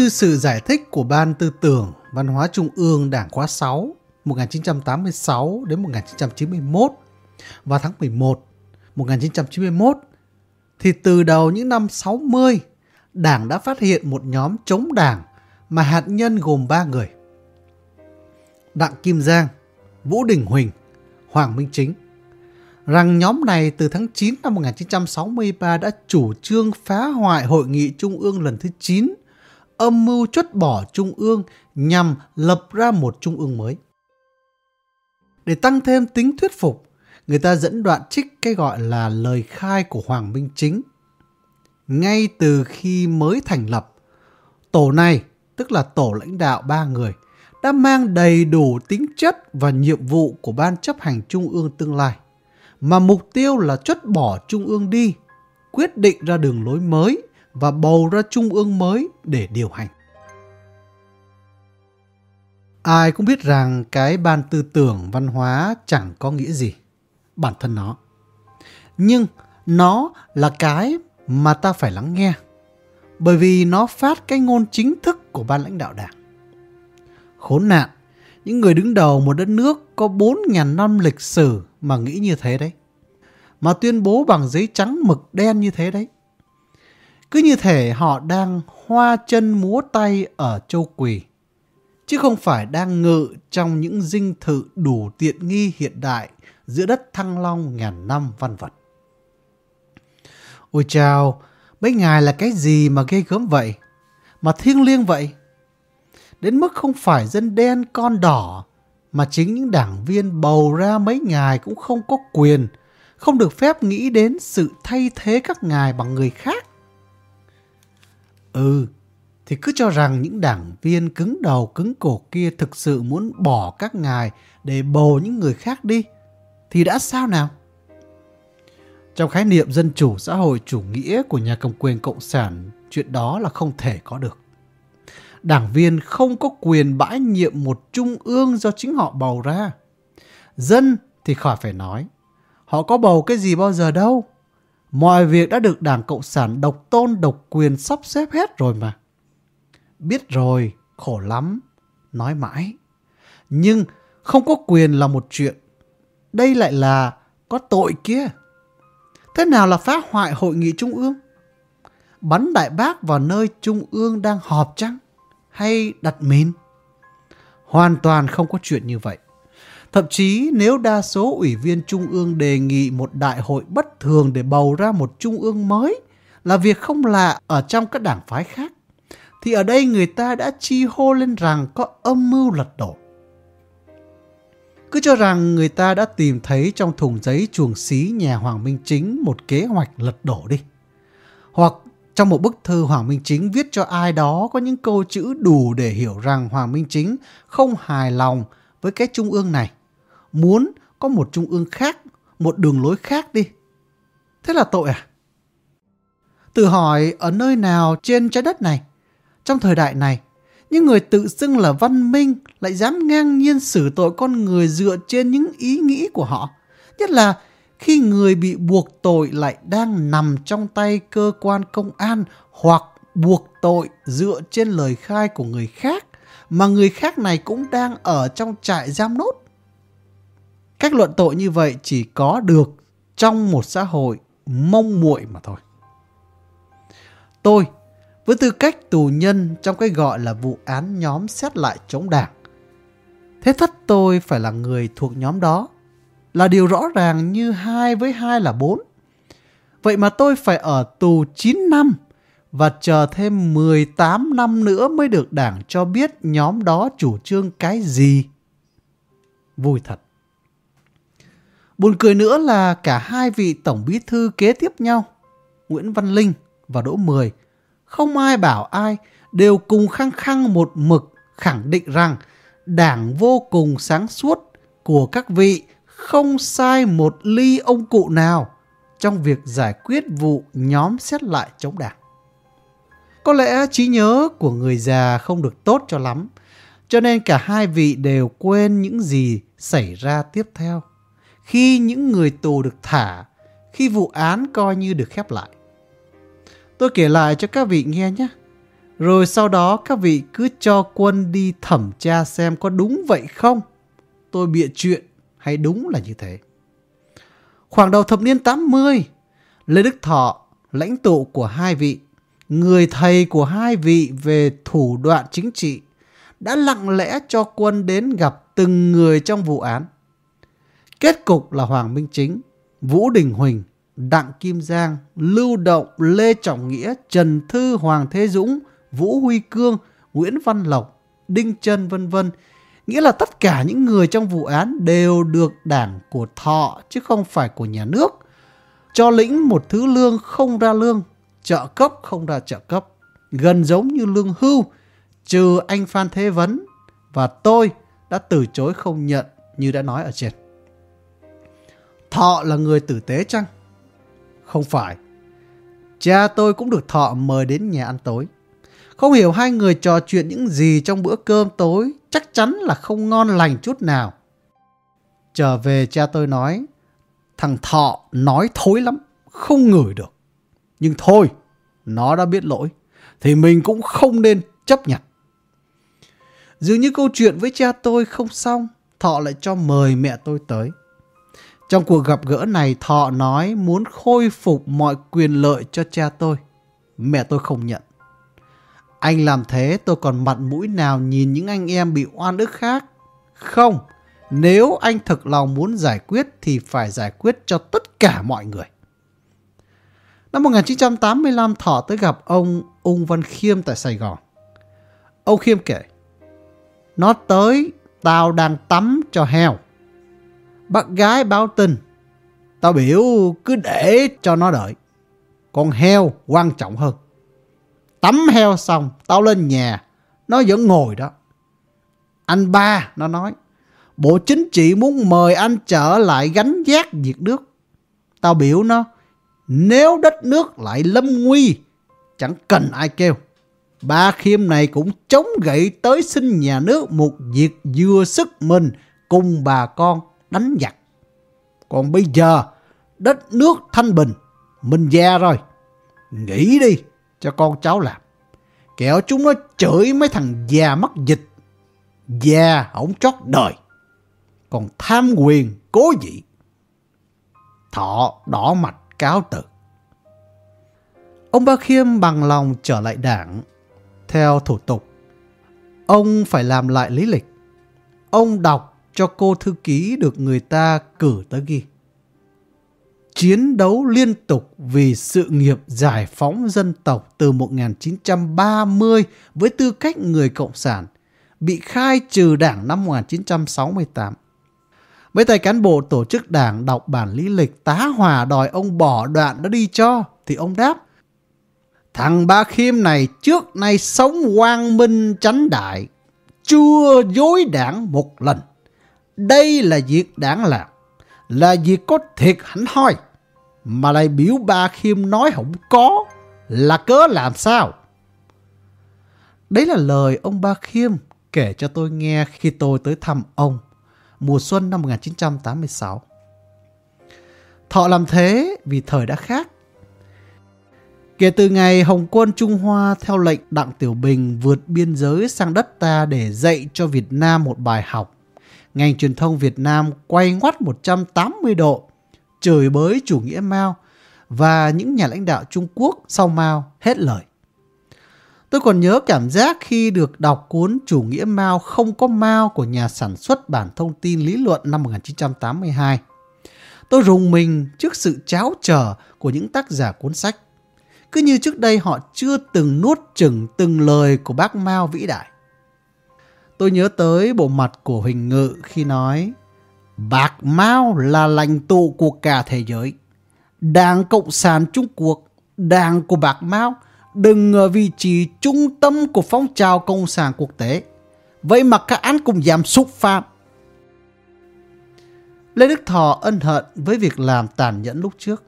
như sự giải thích của Ban Tư tưởng Văn hóa Trung ương Đảng khóa 6 1986 đến 1991 vào tháng 11 1991 thì từ đầu những năm 60 Đảng đã phát hiện một nhóm chống Đảng mà hạt nhân gồm 3 người. Đặng Kim Giang, Vũ Đình Huỳnh, Hoàng Minh Chính rằng nhóm này từ tháng 9 năm 1963 đã chủ trương phá hoại Hội nghị Trung ương lần thứ 9, âm mưu chốt bỏ Trung ương nhằm lập ra một Trung ương mới. Để tăng thêm tính thuyết phục, người ta dẫn đoạn trích cái gọi là lời khai của Hoàng Minh Chính. Ngay từ khi mới thành lập, tổ này, tức là tổ lãnh đạo ba người, đã mang đầy đủ tính chất và nhiệm vụ của Ban chấp hành Trung ương tương lai, mà mục tiêu là chốt bỏ Trung ương đi, quyết định ra đường lối mới và bầu ra Trung ương mới để điều hành. Ai cũng biết rằng cái ban tư tưởng văn hóa chẳng có nghĩa gì, bản thân nó. Nhưng nó là cái mà ta phải lắng nghe, bởi vì nó phát cái ngôn chính thức của ban lãnh đạo đảng. Khốn nạn, những người đứng đầu một đất nước có 4.000 năm lịch sử mà nghĩ như thế đấy. Mà tuyên bố bằng giấy trắng mực đen như thế đấy. Cứ như thể họ đang hoa chân múa tay ở châu quỳ chứ không phải đang ngự trong những dinh thự đủ tiện nghi hiện đại giữa đất thăng long ngàn năm văn vật. Ôi chào, mấy ngài là cái gì mà ghê gớm vậy? Mà thiêng liêng vậy? Đến mức không phải dân đen con đỏ, mà chính những đảng viên bầu ra mấy ngài cũng không có quyền, không được phép nghĩ đến sự thay thế các ngài bằng người khác. Ừ, thì cứ cho rằng những đảng viên cứng đầu cứng cổ kia thực sự muốn bỏ các ngài để bầu những người khác đi, thì đã sao nào? Trong khái niệm dân chủ xã hội chủ nghĩa của nhà cầm quyền cộng sản, chuyện đó là không thể có được. Đảng viên không có quyền bãi nhiệm một trung ương do chính họ bầu ra. Dân thì khỏi phải nói. Họ có bầu cái gì bao giờ đâu. Mọi việc đã được Đảng Cộng sản độc tôn độc quyền sắp xếp hết rồi mà. Biết rồi, khổ lắm, nói mãi. Nhưng không có quyền là một chuyện. Đây lại là có tội kia. Thế nào là phá hoại hội nghị trung ương? Bắn đại bác vào nơi trung ương đang họp chăng? Hay đặt mìn? Hoàn toàn không có chuyện như vậy. Thậm chí nếu đa số ủy viên trung ương đề nghị một đại hội bất thường để bầu ra một trung ương mới là việc không lạ ở trong các đảng phái khác, thì ở đây người ta đã chi hô lên rằng có âm mưu lật đổ. Cứ cho rằng người ta đã tìm thấy trong thùng giấy chuồng xí nhà Hoàng Minh Chính một kế hoạch lật đổ đi. Hoặc trong một bức thư Hoàng Minh Chính viết cho ai đó có những câu chữ đủ để hiểu rằng Hoàng Minh Chính không hài lòng với cái trung ương này. Muốn có một trung ương khác, một đường lối khác đi. Thế là tội à? Tự hỏi ở nơi nào trên trái đất này trong thời đại này, những người tự xưng là văn minh lại dám ngang nhiên xử tội con người dựa trên những ý nghĩ của họ. Nhất là khi người bị buộc tội lại đang nằm trong tay cơ quan công an hoặc buộc tội dựa trên lời khai của người khác mà người khác này cũng đang ở trong trại giam nốt. Cách luận tội như vậy chỉ có được trong một xã hội mông muội mà thôi. Tôi với tư cách tù nhân trong cái gọi là vụ án nhóm xét lại chống đảng. Thế thất tôi phải là người thuộc nhóm đó, là điều rõ ràng như hai với hai là bốn. Vậy mà tôi phải ở tù 9 năm và chờ thêm 18 năm nữa mới được đảng cho biết nhóm đó chủ trương cái gì. Vui thật. Buồn cười nữa là cả hai vị tổng bí thư kế tiếp nhau, Nguyễn Văn Linh và Đỗ Mười, không ai bảo ai, đều cùng khăng khăng một mực khẳng định rằng đảng vô cùng sáng suốt của các vị không sai một ly ông cụ nào trong việc giải quyết vụ nhóm xét lại chống đảng. Có lẽ trí nhớ của người già không được tốt cho lắm, cho nên cả hai vị đều quên những gì xảy ra tiếp theo. Khi những người tù được thả, khi vụ án coi như được khép lại. Tôi kể lại cho các vị nghe nhé. Rồi sau đó các vị cứ cho quân đi thẩm tra xem có đúng vậy không. Tôi bịa chuyện hay đúng là như thế. Khoảng đầu thập niên 80, Lê Đức Thọ, lãnh tụ của hai vị, người thầy của hai vị về thủ đoạn chính trị, đã lặng lẽ cho quân đến gặp từng người trong vụ án. Kết cục là Hoàng Minh Chính, Vũ Đình Huỳnh, Đặng Kim Giang, Lưu Động, Lê Trọng Nghĩa, Trần Thư, Hoàng Thế Dũng, Vũ Huy Cương, Nguyễn Văn Lộc, Đinh Trân vân vân Nghĩa là tất cả những người trong vụ án đều được đảng của thọ chứ không phải của nhà nước. Cho lĩnh một thứ lương không ra lương, trợ cấp không ra trợ cấp. Gần giống như lương hưu, trừ anh Phan Thế Vấn và tôi đã từ chối không nhận như đã nói ở trên. Thọ là người tử tế chăng? Không phải. Cha tôi cũng được thọ mời đến nhà ăn tối. Không hiểu hai người trò chuyện những gì trong bữa cơm tối chắc chắn là không ngon lành chút nào. Trở về cha tôi nói, thằng Thọ nói thối lắm, không ngửi được. Nhưng thôi, nó đã biết lỗi, thì mình cũng không nên chấp nhận. Dường như câu chuyện với cha tôi không xong, Thọ lại cho mời mẹ tôi tới. Trong cuộc gặp gỡ này, Thọ nói muốn khôi phục mọi quyền lợi cho cha tôi. Mẹ tôi không nhận. Anh làm thế tôi còn mặt mũi nào nhìn những anh em bị oan ức khác? Không, nếu anh thực lòng muốn giải quyết thì phải giải quyết cho tất cả mọi người. Năm 1985 Thọ tới gặp ông Ung Văn Khiêm tại Sài Gòn. Ông Khiêm kể, nó tới, tao đang tắm cho heo. Bác gái báo tin, tao biểu cứ để cho nó đợi. Con heo quan trọng hơn. Tắm heo xong, tao lên nhà, nó vẫn ngồi đó. Anh ba, nó nói, Bộ chính trị muốn mời anh trở lại gánh giác diệt nước. Tao biểu nó, nếu đất nước lại lâm nguy, chẳng cần ai kêu. Ba khiêm này cũng chống gậy tới xin nhà nước một việc vừa sức mình cùng bà con đánh giặc. Còn bây giờ, đất nước thanh bình, mình già rồi. Nghĩ đi, cho con cháu làm. Kẹo chúng nó chửi mấy thằng già mắc dịch. Già ổng chót đời. Còn tham quyền cố dị. Thọ đỏ mặt cáo từ. Ông Ba Khiêm bằng lòng trở lại đảng. Theo thủ tục, ông phải làm lại lý lịch. Ông đọc cho cô thư ký được người ta cử tới ghi chiến đấu liên tục vì sự nghiệp giải phóng dân tộc từ 1930 với tư cách người Cộng sản, bị khai trừ đảng năm 1968. Mấy tay cán bộ tổ chức đảng đọc bản lý lịch tá hòa đòi ông bỏ đoạn đó đi cho, thì ông đáp, Thằng Ba Khiêm này trước nay sống quang minh chánh đại, chưa dối đảng một lần. Đây là việc đáng làm, là việc có thiệt hẳn hoi mà lại biểu ba Khiêm nói không có là cớ làm sao? Đấy là lời ông Ba Khiêm kể cho tôi nghe khi tôi tới thăm ông mùa xuân năm 1986. Thọ làm thế vì thời đã khác. Kể từ ngày Hồng quân Trung Hoa theo lệnh Đặng Tiểu Bình vượt biên giới sang đất ta để dạy cho Việt Nam một bài học, ngành truyền thông Việt Nam quay ngoắt 180 độ, chửi bới chủ nghĩa Mao và những nhà lãnh đạo Trung Quốc sau Mao hết lời. Tôi còn nhớ cảm giác khi được đọc cuốn Chủ nghĩa Mao không có Mao của nhà sản xuất bản thông tin lý luận năm 1982. Tôi rùng mình trước sự cháo trở của những tác giả cuốn sách. Cứ như trước đây họ chưa từng nuốt chừng từng lời của bác Mao vĩ đại. Tôi nhớ tới bộ mặt của Huỳnh Ngự khi nói Bạc Mao là lãnh tụ của cả thế giới. Đảng Cộng sản Trung Quốc, đảng của Bạc Mao đừng ở vị trí trung tâm của phong trào Cộng sản quốc tế. Vậy mà các anh cũng dám xúc phạm. Lê Đức Thọ ân hận với việc làm tàn nhẫn lúc trước,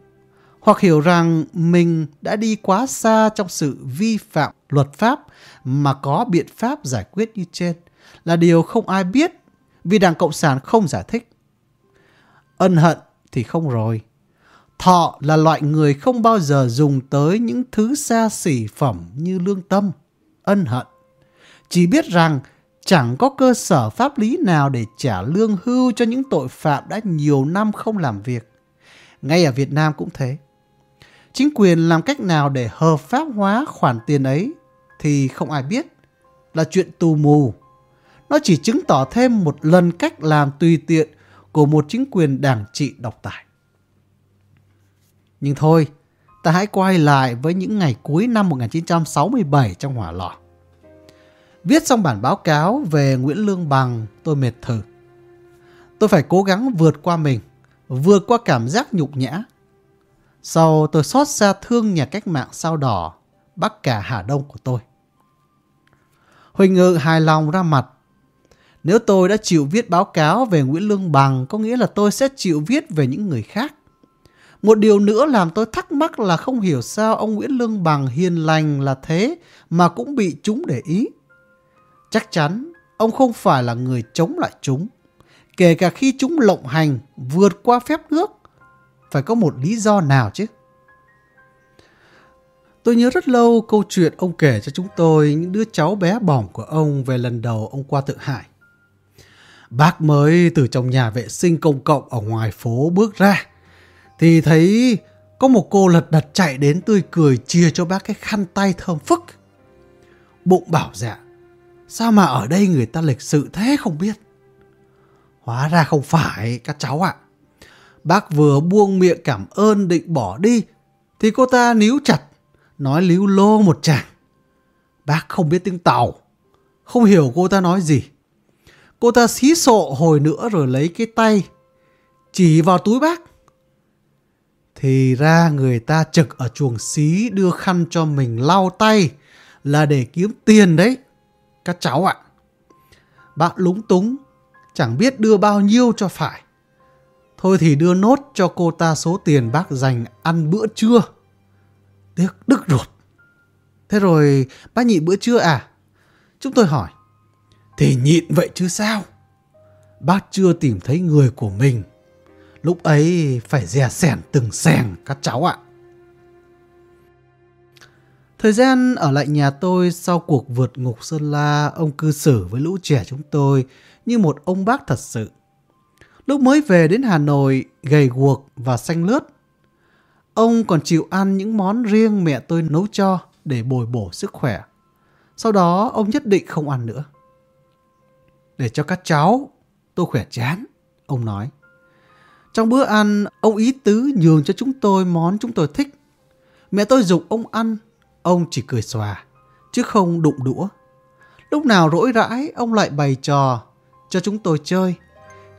hoặc hiểu rằng mình đã đi quá xa trong sự vi phạm luật pháp mà có biện pháp giải quyết như trên là điều không ai biết vì Đảng Cộng sản không giải thích. Ân hận thì không rồi. Thọ là loại người không bao giờ dùng tới những thứ xa xỉ phẩm như lương tâm, ân hận. Chỉ biết rằng chẳng có cơ sở pháp lý nào để trả lương hưu cho những tội phạm đã nhiều năm không làm việc. Ngay ở Việt Nam cũng thế. Chính quyền làm cách nào để hợp pháp hóa khoản tiền ấy thì không ai biết. Là chuyện tù mù. Nó chỉ chứng tỏ thêm một lần cách làm tùy tiện của một chính quyền đảng trị độc tài. Nhưng thôi, ta hãy quay lại với những ngày cuối năm 1967 trong hỏa lò. Viết xong bản báo cáo về Nguyễn Lương Bằng, tôi mệt thử. Tôi phải cố gắng vượt qua mình, vượt qua cảm giác nhục nhã. Sau tôi xót xa thương nhà cách mạng sao đỏ, bác cả Hà Đông của tôi. Huỳnh Ngự hài lòng ra mặt. Nếu tôi đã chịu viết báo cáo về Nguyễn Lương Bằng, có nghĩa là tôi sẽ chịu viết về những người khác. Một điều nữa làm tôi thắc mắc là không hiểu sao ông Nguyễn Lương Bằng hiền lành là thế mà cũng bị chúng để ý. Chắc chắn ông không phải là người chống lại chúng. Kể cả khi chúng lộng hành vượt qua phép nước, phải có một lý do nào chứ. Tôi nhớ rất lâu câu chuyện ông kể cho chúng tôi những đứa cháu bé bỏng của ông về lần đầu ông qua Thượng Hải. Bác mới từ trong nhà vệ sinh công cộng ở ngoài phố bước ra thì thấy có một cô lật đật chạy đến tươi cười chia cho bác cái khăn tay thơm phức. Bụng bảo dạ, sao mà ở đây người ta lịch sự thế không biết. Hóa ra không phải các cháu ạ. Bác vừa buông miệng cảm ơn định bỏ đi thì cô ta níu chặt, nói líu lô một chàng. Bác không biết tiếng Tàu, không hiểu cô ta nói gì. Cô ta xí sộ hồi nữa rồi lấy cái tay, chỉ vào túi bác. Thì ra người ta trực ở chuồng xí đưa khăn cho mình lau tay là để kiếm tiền đấy. Các cháu ạ. Bác lúng túng, chẳng biết đưa bao nhiêu cho phải. Thôi thì đưa nốt cho cô ta số tiền bác dành ăn bữa trưa. Tiếc đứt ruột. Thế rồi bác nhị bữa trưa à? Chúng tôi hỏi. Thì nhịn vậy chứ sao? Bác chưa tìm thấy người của mình Lúc ấy phải dè sẻn từng sẻn các cháu ạ. Thời gian ở lại nhà tôi sau cuộc vượt ngục Sơn La, ông cư xử với lũ trẻ chúng tôi như một ông bác thật sự. Lúc mới về đến Hà Nội, gầy guộc và xanh lướt. Ông còn chịu ăn những món riêng mẹ tôi nấu cho để bồi bổ sức khỏe. Sau đó ông nhất định không ăn nữa. Để cho các cháu, tôi khỏe chán, ông nói. Trong bữa ăn, ông ý tứ nhường cho chúng tôi món chúng tôi thích. Mẹ tôi dục ông ăn, ông chỉ cười xòa, chứ không đụng đũa. Lúc nào rỗi rãi, ông lại bày trò cho chúng tôi chơi,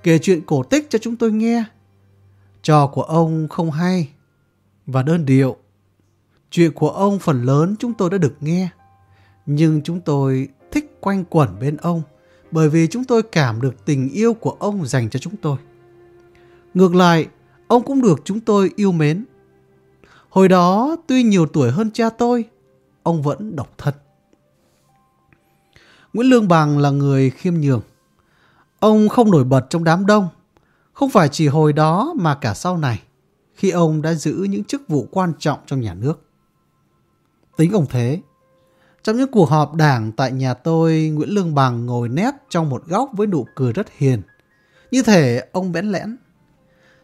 kể chuyện cổ tích cho chúng tôi nghe. Trò của ông không hay và đơn điệu. Chuyện của ông phần lớn chúng tôi đã được nghe, nhưng chúng tôi thích quanh quẩn bên ông bởi vì chúng tôi cảm được tình yêu của ông dành cho chúng tôi. Ngược lại, ông cũng được chúng tôi yêu mến. Hồi đó, tuy nhiều tuổi hơn cha tôi, ông vẫn độc thân. Nguyễn Lương Bằng là người khiêm nhường. Ông không nổi bật trong đám đông, không phải chỉ hồi đó mà cả sau này, khi ông đã giữ những chức vụ quan trọng trong nhà nước. Tính ông thế, trong những cuộc họp đảng tại nhà tôi, Nguyễn Lương Bằng ngồi nép trong một góc với nụ cười rất hiền. Như thể ông bẽn lẽn.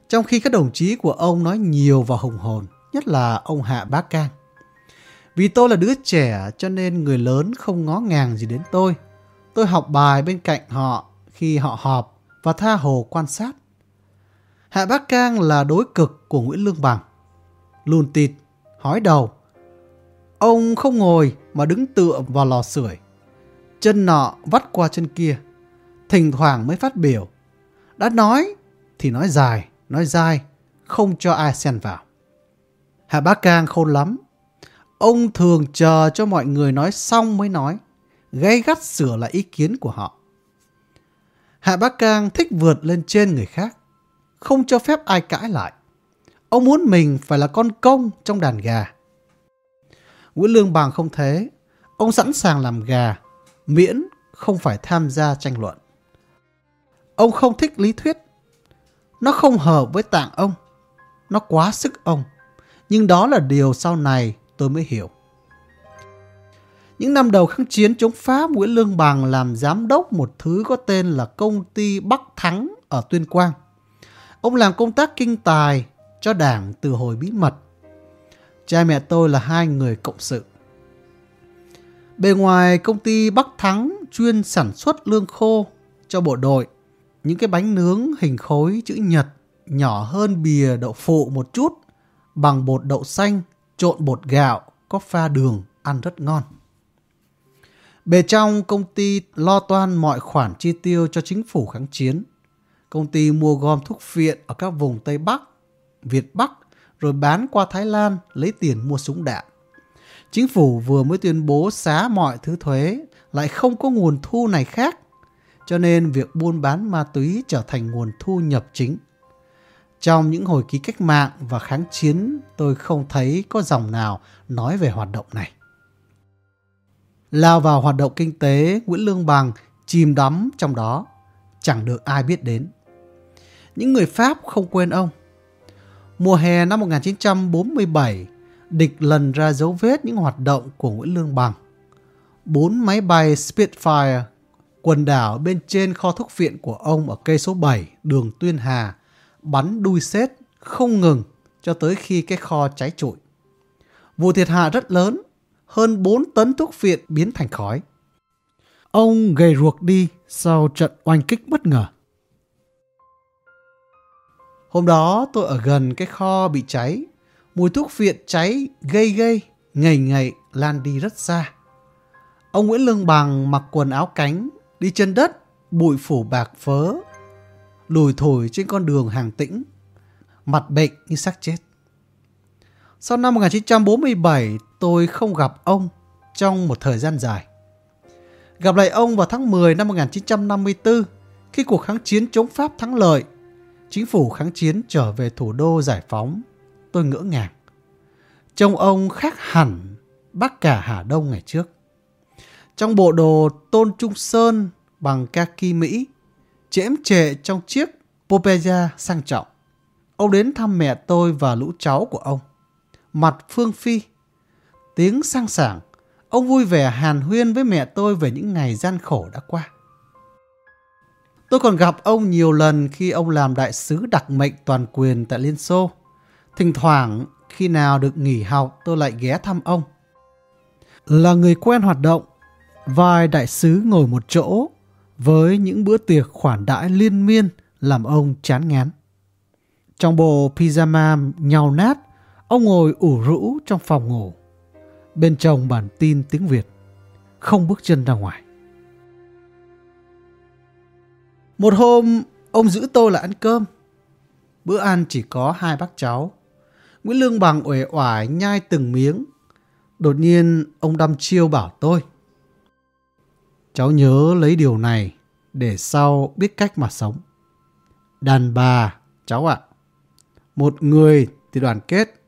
Trong khi các đồng chí của ông nói nhiều và hùng hồn, nhất là ông Hạ Bác Cang. Vì tôi là đứa trẻ cho nên người lớn không ngó ngàng gì đến tôi. Tôi học bài bên cạnh họ khi họ họp và tha hồ quan sát. Hạ Bác Cang là đối cực của Nguyễn Lương Bằng. Lùn tịt, hói đầu. Ông không ngồi mà đứng tựa vào lò sưởi. Chân nọ vắt qua chân kia. Thỉnh thoảng mới phát biểu. Đã nói thì nói dài, nói dai, không cho ai xen vào. Hạ Bá Cang khôn lắm. Ông thường chờ cho mọi người nói xong mới nói, gây gắt sửa lại ý kiến của họ. Hạ Bá Cang thích vượt lên trên người khác, không cho phép ai cãi lại. Ông muốn mình phải là con công trong đàn gà. Nguyễn Lương Bằng không thế, ông sẵn sàng làm gà, miễn không phải tham gia tranh luận. Ông không thích lý thuyết, nó không hợp với tạng ông. Nó quá sức ông. Nhưng đó là điều sau này tôi mới hiểu. Những năm đầu kháng chiến chống Pháp, Nguyễn Lương Bằng làm giám đốc một thứ có tên là công ty Bắc Thắng ở Tuyên Quang. Ông làm công tác kinh tài cho đảng từ hồi bí mật. Cha mẹ tôi là hai người cộng sự. Bề ngoài công ty Bắc Thắng chuyên sản xuất lương khô cho bộ đội. Những cái bánh nướng hình khối chữ nhật nhỏ hơn bìa đậu phụ một chút bằng bột đậu xanh trộn bột gạo có pha đường ăn rất ngon. Bề trong công ty lo toan mọi khoản chi tiêu cho chính phủ kháng chiến. Công ty mua gom thuốc viện ở các vùng Tây Bắc, Việt Bắc rồi bán qua Thái Lan lấy tiền mua súng đạn. Chính phủ vừa mới tuyên bố xá mọi thứ thuế, lại không có nguồn thu này khác. Cho nên việc buôn bán ma túy trở thành nguồn thu nhập chính. Trong những hồi ký cách mạng và kháng chiến, tôi không thấy có dòng nào nói về hoạt động này. Lao vào hoạt động kinh tế, Nguyễn Lương Bằng chìm đắm trong đó, chẳng được ai biết đến. Những người Pháp không quên ông. Mùa hè năm 1947, địch lần ra dấu vết những hoạt động của Nguyễn Lương Bằng. Bốn máy bay Spitfire quần đảo bên trên kho thuốc viện của ông ở cây số 7 đường Tuyên Hà bắn đuôi xết không ngừng cho tới khi cái kho cháy trụi. Vụ thiệt hại rất lớn, hơn 4 tấn thuốc viện biến thành khói. Ông gầy ruột đi sau trận oanh kích bất ngờ. Hôm đó tôi ở gần cái kho bị cháy, mùi thuốc viện cháy gây gây, ngày ngày lan đi rất xa. Ông Nguyễn Lương Bằng mặc quần áo cánh, đi chân đất, bụi phủ bạc phớ, lùi thổi trên con đường hàng tĩnh, mặt bệnh như xác chết. Sau năm 1947, tôi không gặp ông trong một thời gian dài. Gặp lại ông vào tháng 10 năm 1954, khi cuộc kháng chiến chống Pháp thắng lợi, chính phủ kháng chiến trở về thủ đô giải phóng, tôi ngỡ ngàng. Trông ông khác hẳn bác cả Hà Đông ngày trước. Trong bộ đồ tôn trung sơn bằng kaki Mỹ, chễm trệ trong chiếc Popeye sang trọng. Ông đến thăm mẹ tôi và lũ cháu của ông. Mặt phương phi, tiếng sang sảng, ông vui vẻ hàn huyên với mẹ tôi về những ngày gian khổ đã qua. Tôi còn gặp ông nhiều lần khi ông làm đại sứ đặc mệnh toàn quyền tại Liên Xô. Thỉnh thoảng, khi nào được nghỉ học, tôi lại ghé thăm ông. Là người quen hoạt động, vài đại sứ ngồi một chỗ với những bữa tiệc khoản đãi liên miên làm ông chán ngán. Trong bộ pyjama nhàu nát, ông ngồi ủ rũ trong phòng ngủ. Bên trong bản tin tiếng Việt, không bước chân ra ngoài. Một hôm, ông giữ tôi là ăn cơm. Bữa ăn chỉ có hai bác cháu. Nguyễn Lương Bằng uể oải nhai từng miếng. Đột nhiên, ông đăm chiêu bảo tôi. Cháu nhớ lấy điều này để sau biết cách mà sống. Đàn bà, cháu ạ. Một người thì đoàn kết,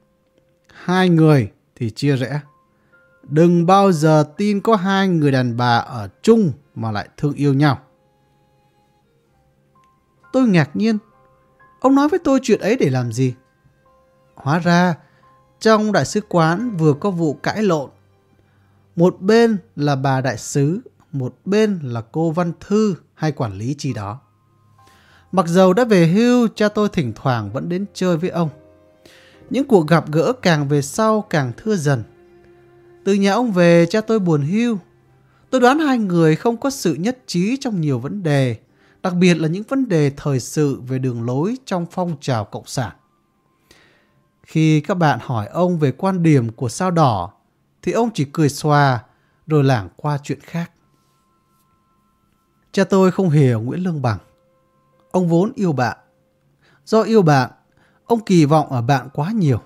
hai người thì chia rẽ. Đừng bao giờ tin có hai người đàn bà ở chung mà lại thương yêu nhau. Tôi ngạc nhiên. Ông nói với tôi chuyện ấy để làm gì? Hóa ra, trong đại sứ quán vừa có vụ cãi lộn. Một bên là bà đại sứ, một bên là cô văn thư hay quản lý chi đó. Mặc dầu đã về hưu, cha tôi thỉnh thoảng vẫn đến chơi với ông. Những cuộc gặp gỡ càng về sau càng thưa dần. Từ nhà ông về, cha tôi buồn hưu. Tôi đoán hai người không có sự nhất trí trong nhiều vấn đề, đặc biệt là những vấn đề thời sự về đường lối trong phong trào cộng sản. Khi các bạn hỏi ông về quan điểm của sao đỏ, thì ông chỉ cười xòa rồi lảng qua chuyện khác. Cha tôi không hiểu Nguyễn Lương Bằng. Ông vốn yêu bạn. Do yêu bạn, ông kỳ vọng ở bạn quá nhiều.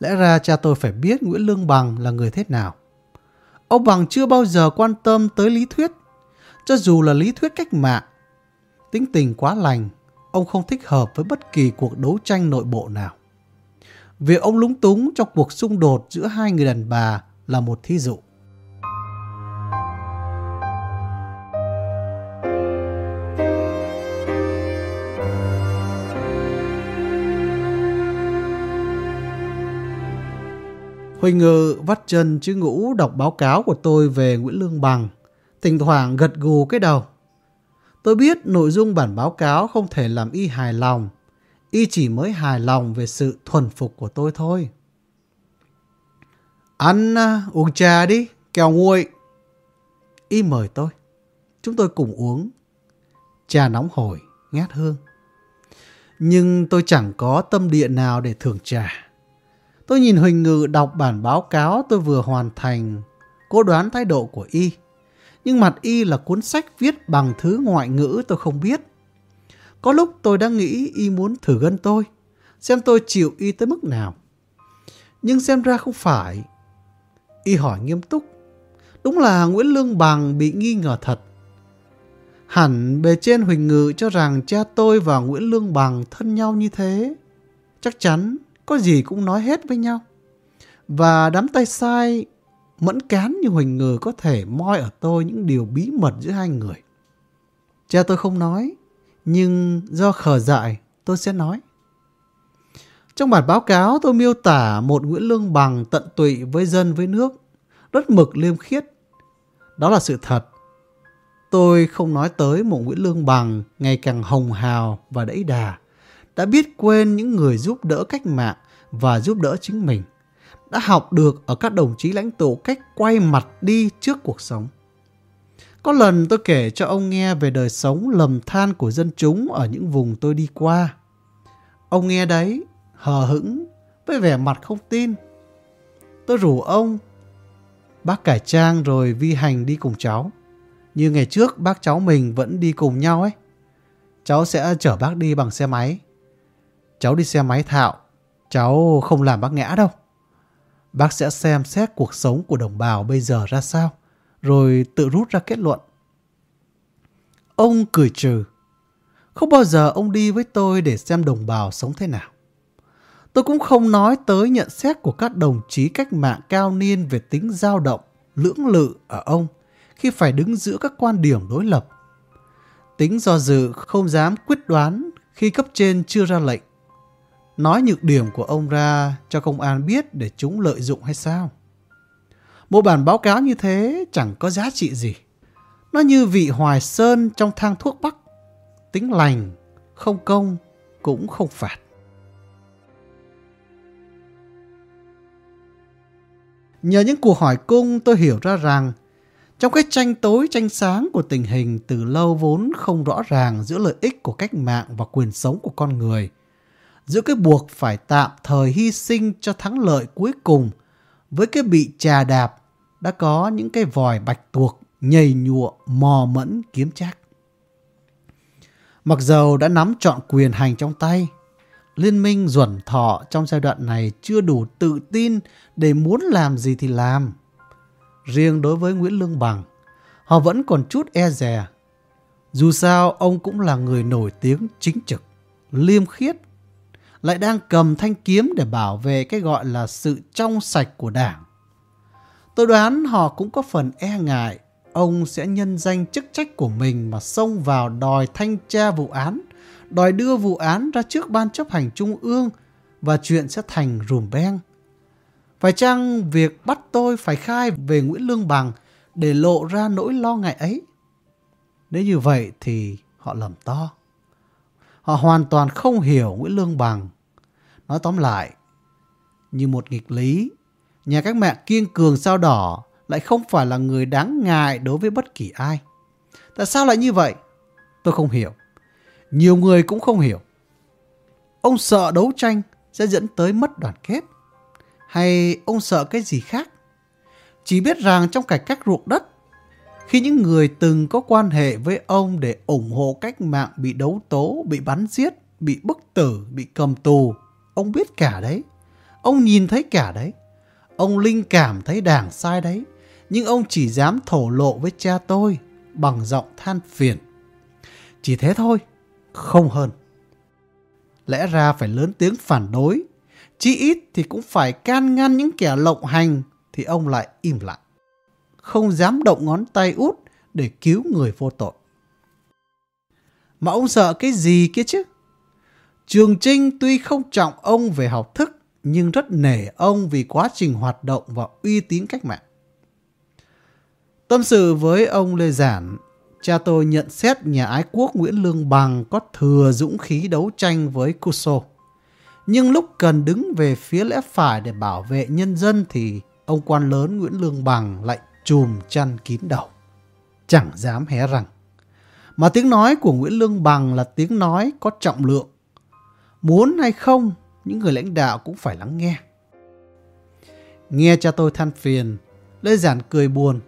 Lẽ ra cha tôi phải biết Nguyễn Lương Bằng là người thế nào. Ông Bằng chưa bao giờ quan tâm tới lý thuyết, cho dù là lý thuyết cách mạng. Tính tình quá lành, ông không thích hợp với bất kỳ cuộc đấu tranh nội bộ nào. Việc ông lúng túng trong cuộc xung đột giữa hai người đàn bà là một thí dụ. Huỳnh Ngự vắt chân chứ ngũ đọc báo cáo của tôi về Nguyễn Lương Bằng, thỉnh thoảng gật gù cái đầu. Tôi biết nội dung bản báo cáo không thể làm y hài lòng, y chỉ mới hài lòng về sự thuần phục của tôi thôi. Ăn uh, uống trà đi, kèo nguội. Y mời tôi. Chúng tôi cùng uống. Trà nóng hổi, ngát hương. Nhưng tôi chẳng có tâm địa nào để thưởng trà. Tôi nhìn Huỳnh Ngự đọc bản báo cáo tôi vừa hoàn thành, cố đoán thái độ của Y. Nhưng mặt Y là cuốn sách viết bằng thứ ngoại ngữ tôi không biết. Có lúc tôi đang nghĩ Y muốn thử gân tôi, xem tôi chịu Y tới mức nào. Nhưng xem ra không phải. Y hỏi nghiêm túc. Đúng là Nguyễn Lương Bằng bị nghi ngờ thật. Hẳn bề trên Huỳnh Ngự cho rằng cha tôi và Nguyễn Lương Bằng thân nhau như thế. Chắc chắn có gì cũng nói hết với nhau. Và đám tay sai mẫn cán như Huỳnh Ngừ có thể moi ở tôi những điều bí mật giữa hai người. Cha tôi không nói, nhưng do khờ dại tôi sẽ nói. Trong bản báo cáo tôi miêu tả một Nguyễn Lương Bằng tận tụy với dân với nước, rất mực liêm khiết. Đó là sự thật. Tôi không nói tới một Nguyễn Lương Bằng ngày càng hồng hào và đẫy đà, đã biết quên những người giúp đỡ cách mạng và giúp đỡ chính mình, đã học được ở các đồng chí lãnh tụ cách quay mặt đi trước cuộc sống. Có lần tôi kể cho ông nghe về đời sống lầm than của dân chúng ở những vùng tôi đi qua. Ông nghe đấy, hờ hững, với vẻ mặt không tin. Tôi rủ ông, bác cải trang rồi vi hành đi cùng cháu. Như ngày trước bác cháu mình vẫn đi cùng nhau ấy. Cháu sẽ chở bác đi bằng xe máy. Cháu đi xe máy thạo, cháu không làm bác ngã đâu. Bác sẽ xem xét cuộc sống của đồng bào bây giờ ra sao, rồi tự rút ra kết luận. Ông cười trừ. Không bao giờ ông đi với tôi để xem đồng bào sống thế nào. Tôi cũng không nói tới nhận xét của các đồng chí cách mạng cao niên về tính dao động, lưỡng lự ở ông khi phải đứng giữa các quan điểm đối lập. Tính do dự không dám quyết đoán khi cấp trên chưa ra lệnh nói nhược điểm của ông ra cho công an biết để chúng lợi dụng hay sao? Một bản báo cáo như thế chẳng có giá trị gì. Nó như vị hoài sơn trong thang thuốc bắc. Tính lành, không công, cũng không phạt. Nhờ những cuộc hỏi cung tôi hiểu ra rằng trong cái tranh tối tranh sáng của tình hình từ lâu vốn không rõ ràng giữa lợi ích của cách mạng và quyền sống của con người – giữa cái buộc phải tạm thời hy sinh cho thắng lợi cuối cùng với cái bị trà đạp đã có những cái vòi bạch tuộc nhầy nhụa mò mẫn kiếm chắc. Mặc dầu đã nắm trọn quyền hành trong tay, Liên minh duẩn thọ trong giai đoạn này chưa đủ tự tin để muốn làm gì thì làm. Riêng đối với Nguyễn Lương Bằng, họ vẫn còn chút e dè. Dù sao, ông cũng là người nổi tiếng chính trực, liêm khiết lại đang cầm thanh kiếm để bảo vệ cái gọi là sự trong sạch của đảng. Tôi đoán họ cũng có phần e ngại ông sẽ nhân danh chức trách của mình mà xông vào đòi thanh tra vụ án, đòi đưa vụ án ra trước ban chấp hành trung ương và chuyện sẽ thành rùm beng. Phải chăng việc bắt tôi phải khai về Nguyễn Lương Bằng để lộ ra nỗi lo ngại ấy? Nếu như vậy thì họ lầm to. Họ hoàn toàn không hiểu Nguyễn Lương Bằng Nói tóm lại, như một nghịch lý, nhà cách mạng kiên cường sao đỏ lại không phải là người đáng ngại đối với bất kỳ ai. Tại sao lại như vậy? Tôi không hiểu. Nhiều người cũng không hiểu. Ông sợ đấu tranh sẽ dẫn tới mất đoàn kết. Hay ông sợ cái gì khác? Chỉ biết rằng trong cải cách ruộng đất, khi những người từng có quan hệ với ông để ủng hộ cách mạng bị đấu tố, bị bắn giết, bị bức tử, bị cầm tù, Ông biết cả đấy. Ông nhìn thấy cả đấy. Ông linh cảm thấy đảng sai đấy. Nhưng ông chỉ dám thổ lộ với cha tôi bằng giọng than phiền. Chỉ thế thôi, không hơn. Lẽ ra phải lớn tiếng phản đối. Chỉ ít thì cũng phải can ngăn những kẻ lộng hành thì ông lại im lặng. Không dám động ngón tay út để cứu người vô tội. Mà ông sợ cái gì kia chứ? Trường Trinh tuy không trọng ông về học thức, nhưng rất nể ông vì quá trình hoạt động và uy tín cách mạng. Tâm sự với ông Lê Giản, cha tôi nhận xét nhà ái quốc Nguyễn Lương Bằng có thừa dũng khí đấu tranh với Cuso. Nhưng lúc cần đứng về phía lẽ phải để bảo vệ nhân dân thì ông quan lớn Nguyễn Lương Bằng lại chùm chăn kín đầu. Chẳng dám hé răng. Mà tiếng nói của Nguyễn Lương Bằng là tiếng nói có trọng lượng. Muốn hay không, những người lãnh đạo cũng phải lắng nghe. Nghe cha tôi than phiền, Lê Giản cười buồn.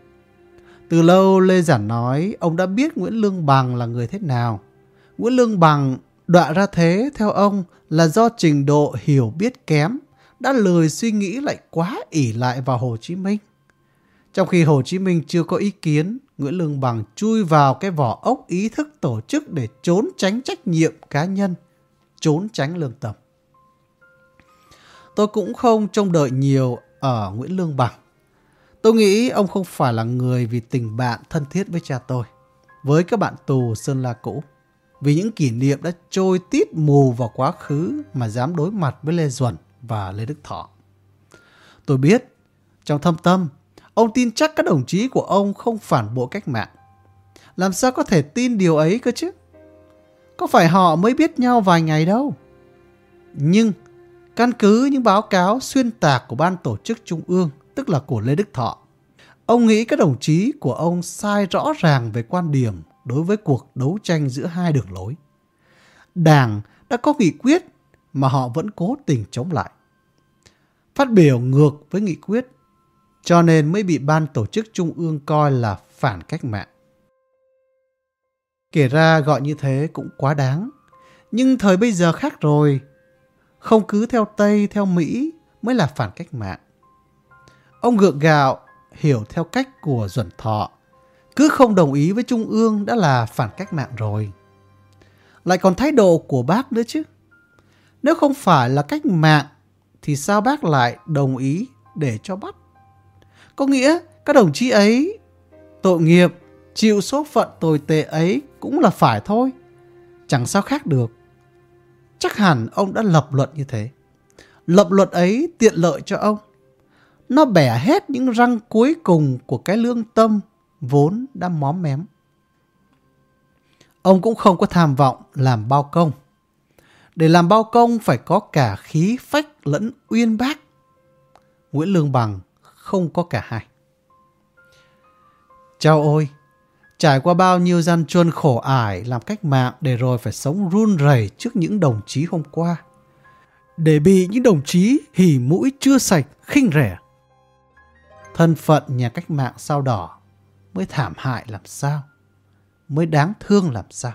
Từ lâu Lê Giản nói ông đã biết Nguyễn Lương Bằng là người thế nào. Nguyễn Lương Bằng đọa ra thế theo ông là do trình độ hiểu biết kém, đã lười suy nghĩ lại quá ỉ lại vào Hồ Chí Minh. Trong khi Hồ Chí Minh chưa có ý kiến, Nguyễn Lương Bằng chui vào cái vỏ ốc ý thức tổ chức để trốn tránh trách nhiệm cá nhân, trốn tránh lương tâm. Tôi cũng không trông đợi nhiều ở Nguyễn Lương Bằng. Tôi nghĩ ông không phải là người vì tình bạn thân thiết với cha tôi, với các bạn tù Sơn La cũ. Vì những kỷ niệm đã trôi tít mù vào quá khứ mà dám đối mặt với Lê Duẩn và Lê Đức Thọ. Tôi biết, trong thâm tâm, ông tin chắc các đồng chí của ông không phản bội cách mạng. Làm sao có thể tin điều ấy cơ chứ? Có phải họ mới biết nhau vài ngày đâu. Nhưng Căn cứ những báo cáo xuyên tạc của ban tổ chức trung ương, tức là của Lê Đức Thọ, ông nghĩ các đồng chí của ông sai rõ ràng về quan điểm đối với cuộc đấu tranh giữa hai đường lối. Đảng đã có nghị quyết mà họ vẫn cố tình chống lại. Phát biểu ngược với nghị quyết, cho nên mới bị ban tổ chức trung ương coi là phản cách mạng. Kể ra gọi như thế cũng quá đáng, nhưng thời bây giờ khác rồi, không cứ theo Tây, theo Mỹ mới là phản cách mạng. Ông gượng gạo hiểu theo cách của Duẩn Thọ, cứ không đồng ý với Trung ương đã là phản cách mạng rồi. Lại còn thái độ của bác nữa chứ. Nếu không phải là cách mạng thì sao bác lại đồng ý để cho bắt? Có nghĩa các đồng chí ấy tội nghiệp chịu số phận tồi tệ ấy cũng là phải thôi. Chẳng sao khác được. Chắc hẳn ông đã lập luận như thế. Lập luận ấy tiện lợi cho ông. Nó bẻ hết những răng cuối cùng của cái lương tâm vốn đã móm mém. Ông cũng không có tham vọng làm bao công. Để làm bao công phải có cả khí phách lẫn uyên bác. Nguyễn Lương Bằng không có cả hai. Chào ôi, Trải qua bao nhiêu gian truân khổ ải làm cách mạng để rồi phải sống run rẩy trước những đồng chí hôm qua. Để bị những đồng chí hỉ mũi chưa sạch, khinh rẻ. Thân phận nhà cách mạng sao đỏ mới thảm hại làm sao, mới đáng thương làm sao.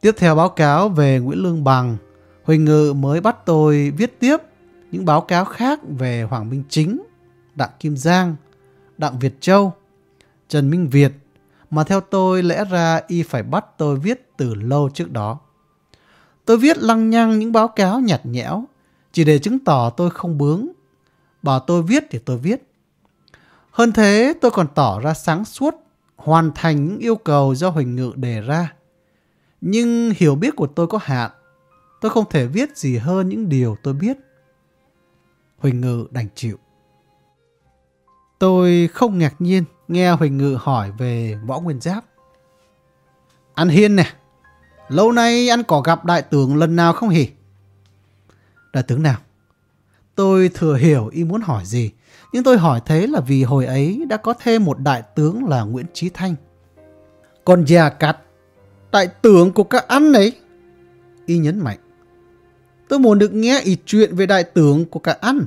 Tiếp theo báo cáo về Nguyễn Lương Bằng, Huỳnh Ngự mới bắt tôi viết tiếp những báo cáo khác về Hoàng Minh Chính Đặng Kim Giang, Đặng Việt Châu, Trần Minh Việt, mà theo tôi lẽ ra y phải bắt tôi viết từ lâu trước đó. Tôi viết lăng nhăng những báo cáo nhạt nhẽo, chỉ để chứng tỏ tôi không bướng. Bảo tôi viết thì tôi viết. Hơn thế, tôi còn tỏ ra sáng suốt, hoàn thành những yêu cầu do Huỳnh Ngự đề ra. Nhưng hiểu biết của tôi có hạn, tôi không thể viết gì hơn những điều tôi biết. Huỳnh Ngự đành chịu. Tôi không ngạc nhiên nghe Huỳnh Ngự hỏi về Võ Nguyên Giáp. Anh Hiên nè, lâu nay anh có gặp đại tướng lần nào không hỉ? Đại tướng nào? Tôi thừa hiểu y muốn hỏi gì, nhưng tôi hỏi thế là vì hồi ấy đã có thêm một đại tướng là Nguyễn Trí Thanh. Còn già cắt, đại tướng của các anh ấy. Y nhấn mạnh. Tôi muốn được nghe ý chuyện về đại tướng của các anh.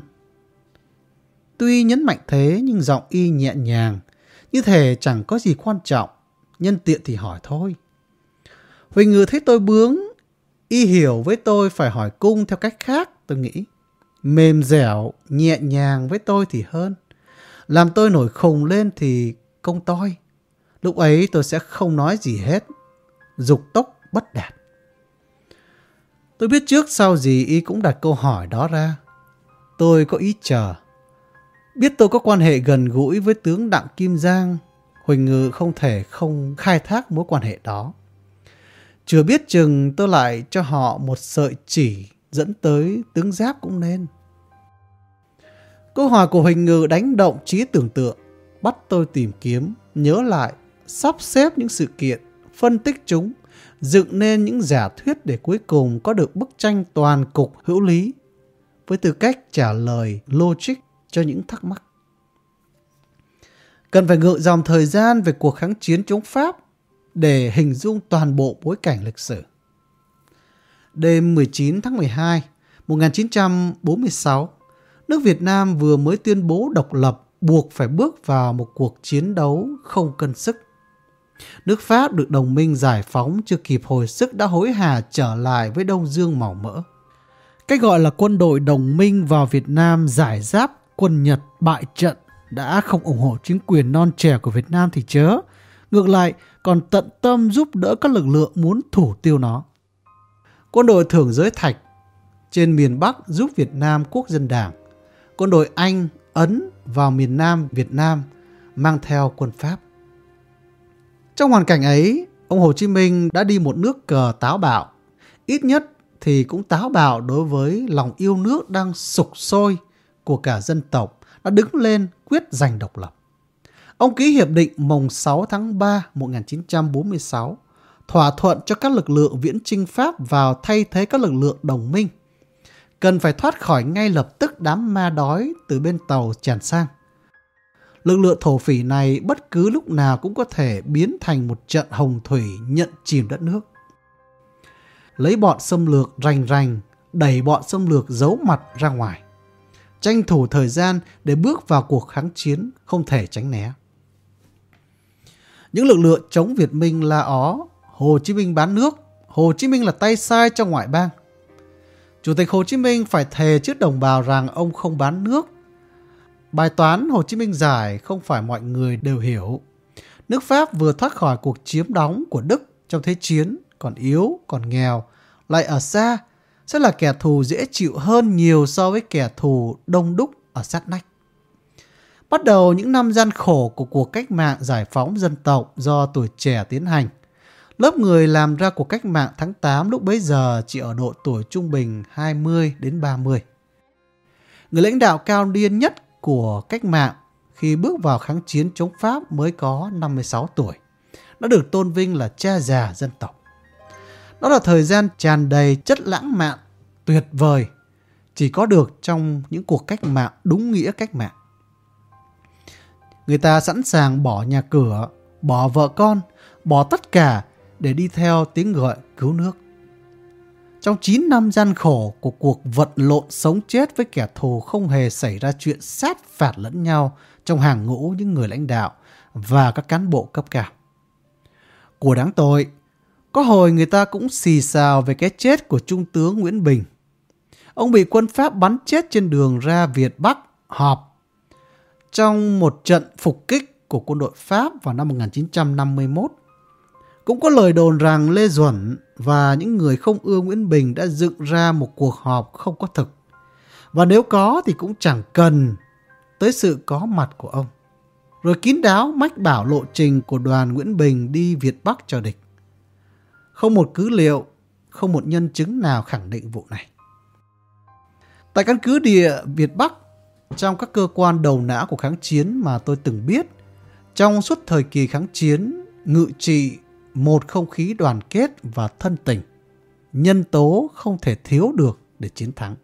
Tuy nhấn mạnh thế nhưng giọng y nhẹ nhàng, như thể chẳng có gì quan trọng, nhân tiện thì hỏi thôi. Huỳnh Ngư thấy tôi bướng, y hiểu với tôi phải hỏi cung theo cách khác, tôi nghĩ. Mềm dẻo, nhẹ nhàng với tôi thì hơn. Làm tôi nổi khùng lên thì công toi. Lúc ấy tôi sẽ không nói gì hết. Dục tốc bất đạt. Tôi biết trước sau gì y cũng đặt câu hỏi đó ra. Tôi có ý chờ. Biết tôi có quan hệ gần gũi với tướng Đặng Kim Giang, Huỳnh Ngự không thể không khai thác mối quan hệ đó. Chưa biết chừng tôi lại cho họ một sợi chỉ dẫn tới tướng giáp cũng nên. Câu hỏi của Huỳnh Ngự đánh động trí tưởng tượng, bắt tôi tìm kiếm, nhớ lại, sắp xếp những sự kiện, phân tích chúng, dựng nên những giả thuyết để cuối cùng có được bức tranh toàn cục hữu lý với tư cách trả lời logic cho những thắc mắc. Cần phải ngự dòng thời gian về cuộc kháng chiến chống Pháp để hình dung toàn bộ bối cảnh lịch sử. Đêm 19 tháng 12, 1946, nước Việt Nam vừa mới tuyên bố độc lập buộc phải bước vào một cuộc chiến đấu không cân sức. Nước Pháp được đồng minh giải phóng chưa kịp hồi sức đã hối hả trở lại với Đông Dương màu mỡ. Cách gọi là quân đội đồng minh vào Việt Nam giải giáp quân Nhật bại trận đã không ủng hộ chính quyền non trẻ của Việt Nam thì chớ. Ngược lại, còn tận tâm giúp đỡ các lực lượng muốn thủ tiêu nó. Quân đội thưởng giới thạch trên miền Bắc giúp Việt Nam quốc dân đảng. Quân đội Anh, Ấn vào miền Nam Việt Nam mang theo quân Pháp. Trong hoàn cảnh ấy, ông Hồ Chí Minh đã đi một nước cờ táo bạo. Ít nhất thì cũng táo bạo đối với lòng yêu nước đang sục sôi của cả dân tộc đã đứng lên quyết giành độc lập. Ông ký hiệp định mồng 6 tháng 3 1946, thỏa thuận cho các lực lượng viễn chinh Pháp vào thay thế các lực lượng đồng minh. Cần phải thoát khỏi ngay lập tức đám ma đói từ bên tàu tràn sang. Lực lượng thổ phỉ này bất cứ lúc nào cũng có thể biến thành một trận hồng thủy nhận chìm đất nước. Lấy bọn xâm lược rành rành, đẩy bọn xâm lược giấu mặt ra ngoài. Tranh thủ thời gian để bước vào cuộc kháng chiến không thể tránh né. Những lực lượng chống Việt Minh la ó, Hồ Chí Minh bán nước, Hồ Chí Minh là tay sai cho ngoại bang. Chủ tịch Hồ Chí Minh phải thề trước đồng bào rằng ông không bán nước. Bài toán Hồ Chí Minh giải không phải mọi người đều hiểu. Nước Pháp vừa thoát khỏi cuộc chiếm đóng của Đức trong thế chiến, còn yếu, còn nghèo, lại ở xa, sẽ là kẻ thù dễ chịu hơn nhiều so với kẻ thù đông đúc ở sát nách. Bắt đầu những năm gian khổ của cuộc cách mạng giải phóng dân tộc do tuổi trẻ tiến hành. Lớp người làm ra cuộc cách mạng tháng 8 lúc bấy giờ chỉ ở độ tuổi trung bình 20 đến 30. Người lãnh đạo cao niên nhất của cách mạng khi bước vào kháng chiến chống Pháp mới có 56 tuổi. Đã được tôn vinh là cha già dân tộc. Đó là thời gian tràn đầy chất lãng mạn, tuyệt vời, chỉ có được trong những cuộc cách mạng đúng nghĩa cách mạng. Người ta sẵn sàng bỏ nhà cửa, bỏ vợ con, bỏ tất cả để đi theo tiếng gọi cứu nước. Trong 9 năm gian khổ của cuộc vật lộn sống chết với kẻ thù không hề xảy ra chuyện sát phạt lẫn nhau trong hàng ngũ những người lãnh đạo và các cán bộ cấp cao. Của đáng tội, có hồi người ta cũng xì xào về cái chết của Trung tướng Nguyễn Bình. Ông bị quân Pháp bắn chết trên đường ra Việt Bắc họp trong một trận phục kích của quân đội Pháp vào năm 1951. Cũng có lời đồn rằng Lê Duẩn và những người không ưa Nguyễn Bình đã dựng ra một cuộc họp không có thực. Và nếu có thì cũng chẳng cần tới sự có mặt của ông. Rồi kín đáo mách bảo lộ trình của đoàn Nguyễn Bình đi Việt Bắc cho địch. Không một cứ liệu, không một nhân chứng nào khẳng định vụ này. Tại căn cứ địa Việt Bắc trong các cơ quan đầu não của kháng chiến mà tôi từng biết, trong suốt thời kỳ kháng chiến, ngự trị một không khí đoàn kết và thân tình, nhân tố không thể thiếu được để chiến thắng.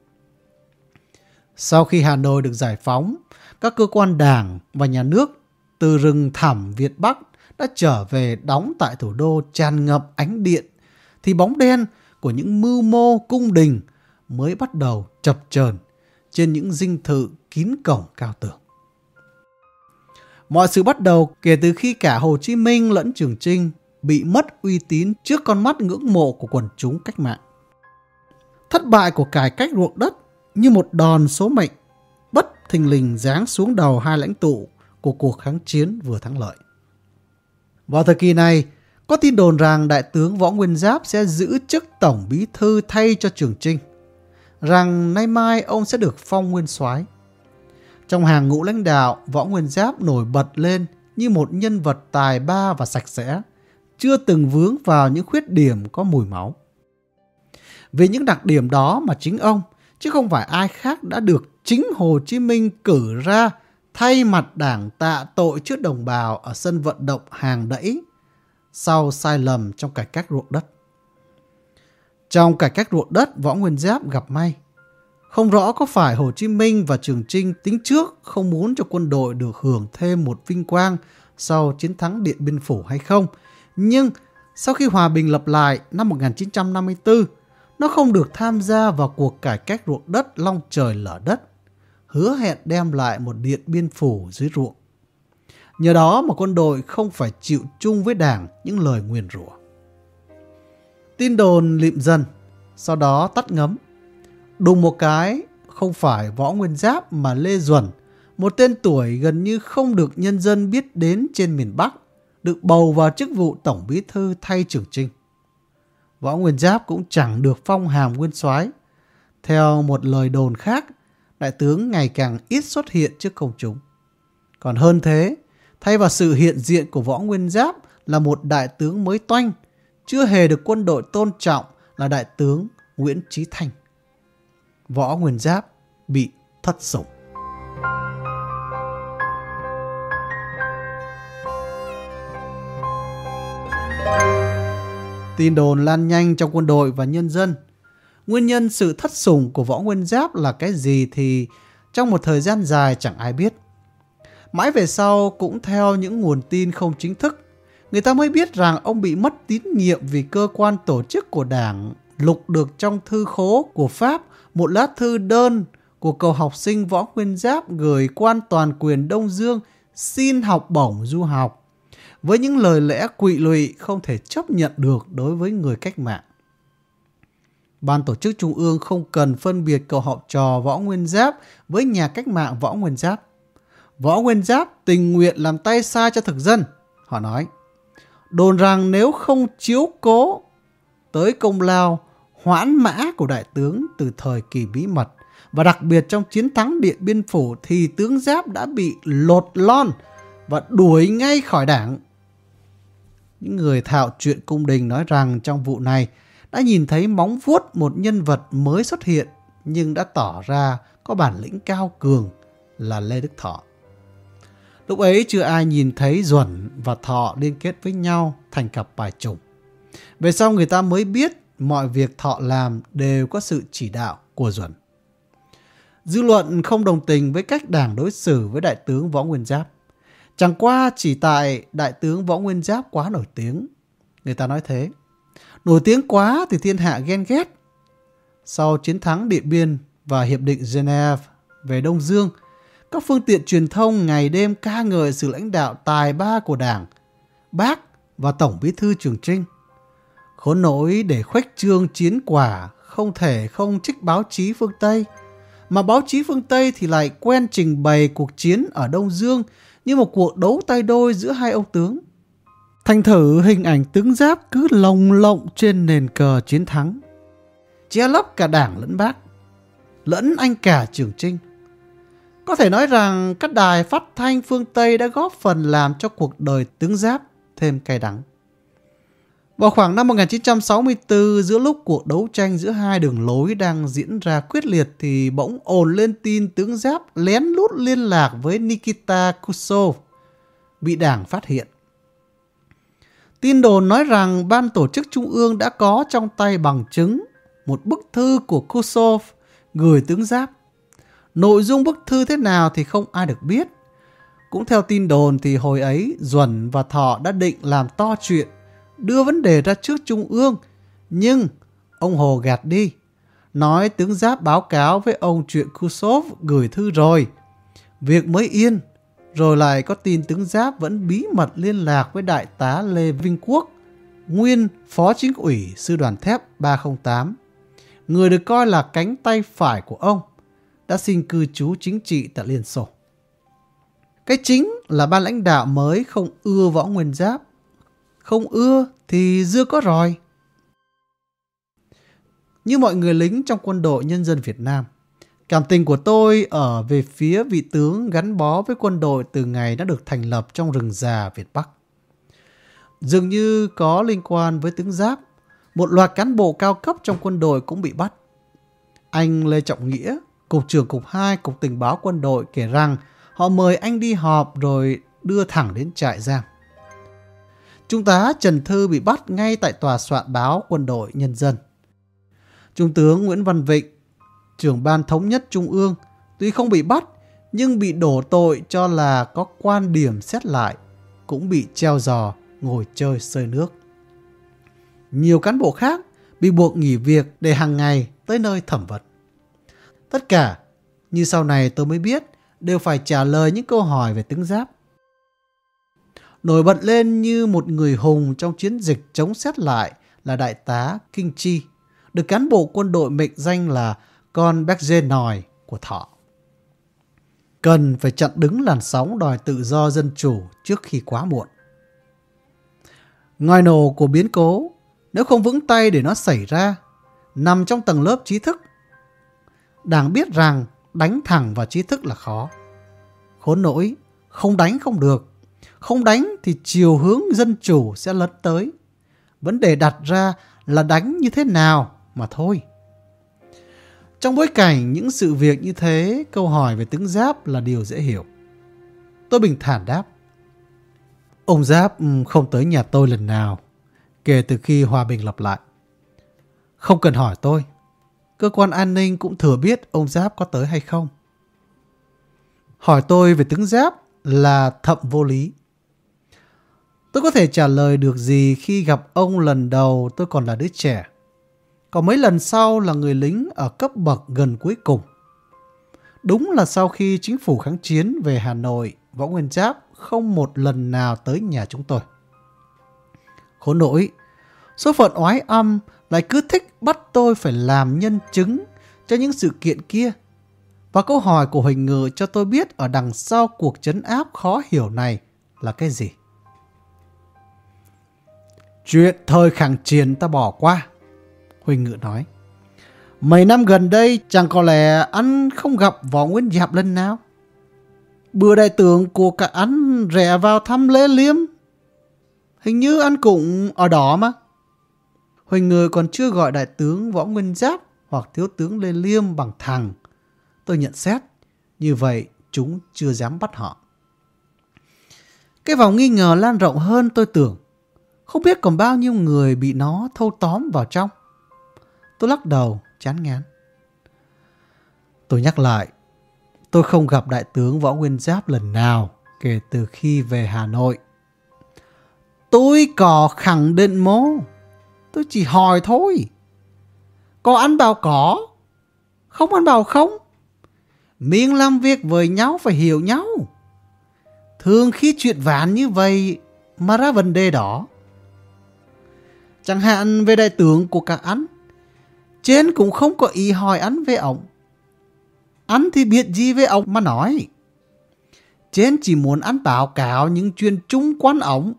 Sau khi Hà Nội được giải phóng, các cơ quan đảng và nhà nước từ rừng thẳm Việt Bắc đã trở về đóng tại thủ đô tràn ngập ánh điện, thì bóng đen của những mưu mô cung đình mới bắt đầu chập chờn trên những dinh thự kín cổng cao tường. Mọi sự bắt đầu kể từ khi cả Hồ Chí Minh lẫn Trường Trinh bị mất uy tín trước con mắt ngưỡng mộ của quần chúng cách mạng. Thất bại của cải cách ruộng đất như một đòn số mệnh bất thình lình giáng xuống đầu hai lãnh tụ của cuộc kháng chiến vừa thắng lợi. Vào thời kỳ này, có tin đồn rằng Đại tướng Võ Nguyên Giáp sẽ giữ chức Tổng Bí Thư thay cho Trường Trinh, rằng nay mai ông sẽ được phong nguyên soái. Trong hàng ngũ lãnh đạo, Võ Nguyên Giáp nổi bật lên như một nhân vật tài ba và sạch sẽ, chưa từng vướng vào những khuyết điểm có mùi máu. Vì những đặc điểm đó mà chính ông, chứ không phải ai khác đã được chính Hồ Chí Minh cử ra thay mặt đảng tạ tội trước đồng bào ở sân vận động hàng đẫy sau sai lầm trong cải cách ruộng đất. Trong cải cách ruộng đất, Võ Nguyên Giáp gặp may. Không rõ có phải Hồ Chí Minh và Trường Trinh tính trước không muốn cho quân đội được hưởng thêm một vinh quang sau chiến thắng Điện Biên Phủ hay không. Nhưng sau khi hòa bình lập lại năm 1954, nó không được tham gia vào cuộc cải cách ruộng đất long trời lở đất, hứa hẹn đem lại một điện biên phủ dưới ruộng. Nhờ đó mà quân đội không phải chịu chung với đảng những lời nguyền rủa. Tin đồn lịm dần, sau đó tắt ngấm. Đùng một cái, không phải Võ Nguyên Giáp mà Lê Duẩn, một tên tuổi gần như không được nhân dân biết đến trên miền Bắc, được bầu vào chức vụ Tổng Bí Thư thay Trường Trinh. Võ Nguyên Giáp cũng chẳng được phong hàm nguyên soái. Theo một lời đồn khác, đại tướng ngày càng ít xuất hiện trước công chúng. Còn hơn thế, thay vào sự hiện diện của Võ Nguyên Giáp là một đại tướng mới toanh, chưa hề được quân đội tôn trọng là đại tướng Nguyễn Trí Thành. Võ Nguyên Giáp bị thất sủng. Tin đồn lan nhanh trong quân đội và nhân dân. Nguyên nhân sự thất sủng của Võ Nguyên Giáp là cái gì thì trong một thời gian dài chẳng ai biết. Mãi về sau cũng theo những nguồn tin không chính thức, người ta mới biết rằng ông bị mất tín nhiệm vì cơ quan tổ chức của đảng lục được trong thư khố của Pháp một lá thư đơn của cậu học sinh Võ Nguyên Giáp gửi quan toàn quyền Đông Dương xin học bổng du học với những lời lẽ quỵ lụy không thể chấp nhận được đối với người cách mạng. Ban tổ chức Trung ương không cần phân biệt cậu học trò Võ Nguyên Giáp với nhà cách mạng Võ Nguyên Giáp. Võ Nguyên Giáp tình nguyện làm tay sai cho thực dân. Họ nói, đồn rằng nếu không chiếu cố tới công lao hoãn mã của đại tướng từ thời kỳ bí mật và đặc biệt trong chiến thắng Điện Biên Phủ thì tướng Giáp đã bị lột lon và đuổi ngay khỏi đảng. Những người thạo chuyện cung đình nói rằng trong vụ này đã nhìn thấy móng vuốt một nhân vật mới xuất hiện, nhưng đã tỏ ra có bản lĩnh cao cường là Lê Đức Thọ. Lúc ấy chưa ai nhìn thấy Duẩn và Thọ liên kết với nhau thành cặp bài trùng. Về sau người ta mới biết mọi việc Thọ làm đều có sự chỉ đạo của Duẩn. Dư luận không đồng tình với cách đảng đối xử với đại tướng Võ Nguyên Giáp. Chẳng qua chỉ tại đại tướng Võ Nguyên Giáp quá nổi tiếng. Người ta nói thế. Nổi tiếng quá thì thiên hạ ghen ghét. Sau chiến thắng Điện Biên và Hiệp định Geneva về Đông Dương, các phương tiện truyền thông ngày đêm ca ngợi sự lãnh đạo tài ba của Đảng, Bác và Tổng Bí thư Trường Trinh. Khốn nỗi để khuếch trương chiến quả không thể không trích báo chí phương Tây, mà báo chí phương Tây thì lại quen trình bày cuộc chiến ở Đông Dương như một cuộc đấu tay đôi giữa hai ông tướng. Thành thử hình ảnh tướng giáp cứ lồng lộng trên nền cờ chiến thắng. Che lấp cả đảng lẫn bác, lẫn anh cả Trường Trinh. Có thể nói rằng các đài phát thanh phương Tây đã góp phần làm cho cuộc đời tướng giáp thêm cay đắng. Vào khoảng năm 1964, giữa lúc cuộc đấu tranh giữa hai đường lối đang diễn ra quyết liệt thì bỗng ồn lên tin tướng Giáp lén lút liên lạc với Nikita Khrushchev, bị đảng phát hiện. Tin đồn nói rằng ban tổ chức trung ương đã có trong tay bằng chứng một bức thư của Kusov gửi tướng Giáp. Nội dung bức thư thế nào thì không ai được biết. Cũng theo tin đồn thì hồi ấy Duẩn và Thọ đã định làm to chuyện đưa vấn đề ra trước Trung ương, nhưng ông Hồ gạt đi. Nói tướng Giáp báo cáo với ông chuyện Kusov gửi thư rồi. Việc mới yên, rồi lại có tin tướng Giáp vẫn bí mật liên lạc với đại tá Lê Vinh Quốc, nguyên phó chính ủy sư đoàn thép 308, người được coi là cánh tay phải của ông, đã xin cư trú chính trị tại Liên Xô. Cái chính là ban lãnh đạo mới không ưa võ nguyên giáp không ưa thì dưa có rồi. Như mọi người lính trong quân đội nhân dân Việt Nam, cảm tình của tôi ở về phía vị tướng gắn bó với quân đội từ ngày đã được thành lập trong rừng già Việt Bắc. dường như có liên quan với tướng Giáp. Một loạt cán bộ cao cấp trong quân đội cũng bị bắt. Anh Lê Trọng Nghĩa, Cục trưởng Cục 2 Cục Tình báo Quân đội kể rằng họ mời anh đi họp rồi đưa thẳng đến trại giam. Trung tá Trần Thư bị bắt ngay tại tòa soạn báo Quân đội Nhân dân. Trung tướng Nguyễn Văn Vịnh, trưởng ban thống nhất Trung ương, tuy không bị bắt nhưng bị đổ tội cho là có quan điểm xét lại, cũng bị treo giò ngồi chơi sơi nước. Nhiều cán bộ khác bị buộc nghỉ việc để hàng ngày tới nơi thẩm vật Tất cả, như sau này tôi mới biết, đều phải trả lời những câu hỏi về tướng giáp. Nổi bật lên như một người hùng trong chiến dịch chống xét lại là đại tá Kinh Chi, được cán bộ quân đội mệnh danh là con béc dê nòi của thọ. Cần phải chặn đứng làn sóng đòi tự do dân chủ trước khi quá muộn. Ngòi nổ của biến cố, nếu không vững tay để nó xảy ra, nằm trong tầng lớp trí thức. Đảng biết rằng đánh thẳng vào trí thức là khó. Khốn nỗi, không đánh không được. Không đánh thì chiều hướng dân chủ sẽ lấn tới. Vấn đề đặt ra là đánh như thế nào mà thôi. Trong bối cảnh những sự việc như thế, câu hỏi về tướng Giáp là điều dễ hiểu. Tôi bình thản đáp. Ông Giáp ừ, không tới nhà tôi lần nào, kể từ khi hòa bình lập lại. Không cần hỏi tôi, cơ quan an ninh cũng thừa biết ông Giáp có tới hay không. Hỏi tôi về tướng Giáp là thậm vô lý. Tôi có thể trả lời được gì khi gặp ông lần đầu tôi còn là đứa trẻ. Còn mấy lần sau là người lính ở cấp bậc gần cuối cùng. Đúng là sau khi chính phủ kháng chiến về Hà Nội, Võ Nguyên Giáp không một lần nào tới nhà chúng tôi. Khốn nỗi, số phận oái âm lại cứ thích bắt tôi phải làm nhân chứng cho những sự kiện kia. Và câu hỏi của Huỳnh Ngự cho tôi biết ở đằng sau cuộc chấn áp khó hiểu này là cái gì? Chuyện thời kháng chiến ta bỏ qua. Huỳnh Ngự nói. Mấy năm gần đây chẳng có lẽ anh không gặp Võ Nguyên Giáp lần nào. Bữa đại tướng của cả anh rẽ vào thăm Lê Liêm. Hình như anh cũng ở đó mà. Huỳnh Ngự còn chưa gọi đại tướng Võ Nguyên Giáp hoặc thiếu tướng Lê Liêm bằng thằng. Tôi nhận xét, như vậy chúng chưa dám bắt họ. Cái vòng nghi ngờ lan rộng hơn tôi tưởng. Không biết còn bao nhiêu người bị nó thâu tóm vào trong. Tôi lắc đầu, chán ngán. Tôi nhắc lại, tôi không gặp đại tướng Võ Nguyên Giáp lần nào kể từ khi về Hà Nội. Tôi có khẳng định mô. Tôi chỉ hỏi thôi. Có ăn bảo có, không ăn bảo không. Miệng làm việc với nhau phải hiểu nhau. Thường khi chuyện ván như vậy mà ra vấn đề đó. Chẳng hạn về đại tướng của các anh. Trên cũng không có ý hỏi anh về ông. Anh thì biết gì về ông mà nói. Trên chỉ muốn anh báo cáo những chuyện chung quan ông.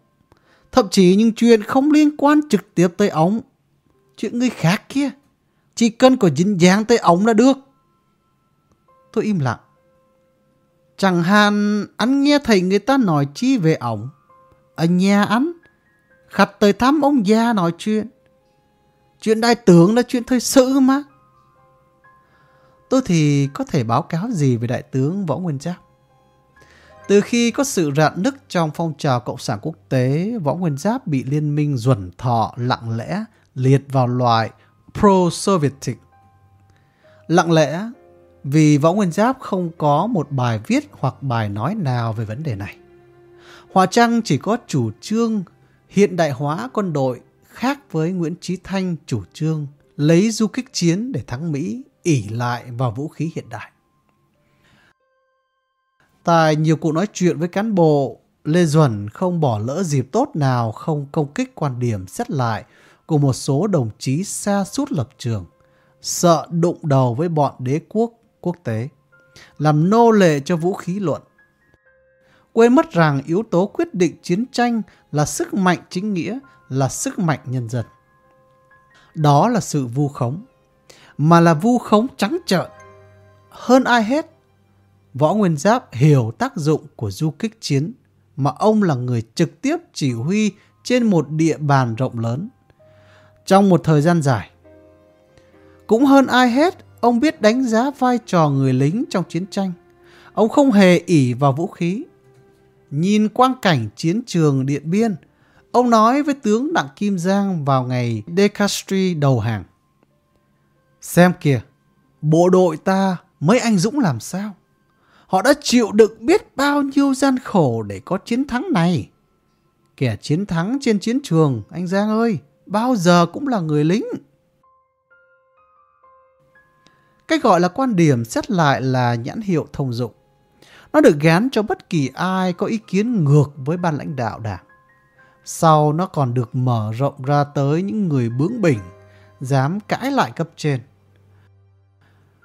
Thậm chí những chuyện không liên quan trực tiếp tới ông. Chuyện người khác kia. Chỉ cần có dính dáng tới ông là được. Tôi im lặng. Chẳng hạn, anh nghe thấy người ta nói chi về ông. Ở nhà anh. Khặt tới thăm ông già nói chuyện. Chuyện đại tướng là chuyện thời sự mà. Tôi thì có thể báo cáo gì về đại tướng Võ Nguyên Giáp? Từ khi có sự rạn nứt trong phong trào Cộng sản quốc tế, Võ Nguyên Giáp bị liên minh duẩn thọ lặng lẽ liệt vào loại pro-Sovietic. Lặng lẽ vì Võ Nguyên Giáp không có một bài viết hoặc bài nói nào về vấn đề này. Hòa Trăng chỉ có chủ trương hiện đại hóa quân đội khác với Nguyễn Trí Thanh chủ trương lấy du kích chiến để thắng Mỹ ỉ lại vào vũ khí hiện đại. Tại nhiều cuộc nói chuyện với cán bộ, Lê Duẩn không bỏ lỡ dịp tốt nào không công kích quan điểm xét lại của một số đồng chí xa suốt lập trường, sợ đụng đầu với bọn đế quốc quốc tế, làm nô lệ cho vũ khí luận. Quên mất rằng yếu tố quyết định chiến tranh là sức mạnh chính nghĩa, là sức mạnh nhân dân. Đó là sự vu khống, mà là vu khống trắng trợn. Hơn ai hết, Võ Nguyên Giáp hiểu tác dụng của du kích chiến mà ông là người trực tiếp chỉ huy trên một địa bàn rộng lớn. Trong một thời gian dài, cũng hơn ai hết, ông biết đánh giá vai trò người lính trong chiến tranh. Ông không hề ỉ vào vũ khí. Nhìn quang cảnh chiến trường Điện Biên, ông nói với tướng Đặng Kim Giang vào ngày decastri đầu hàng. Xem kìa, bộ đội ta mấy anh Dũng làm sao? Họ đã chịu đựng biết bao nhiêu gian khổ để có chiến thắng này. Kẻ chiến thắng trên chiến trường, anh Giang ơi, bao giờ cũng là người lính. Cách gọi là quan điểm xét lại là nhãn hiệu thông dụng. Nó được gán cho bất kỳ ai có ý kiến ngược với ban lãnh đạo đảng. Sau nó còn được mở rộng ra tới những người bướng bỉnh, dám cãi lại cấp trên.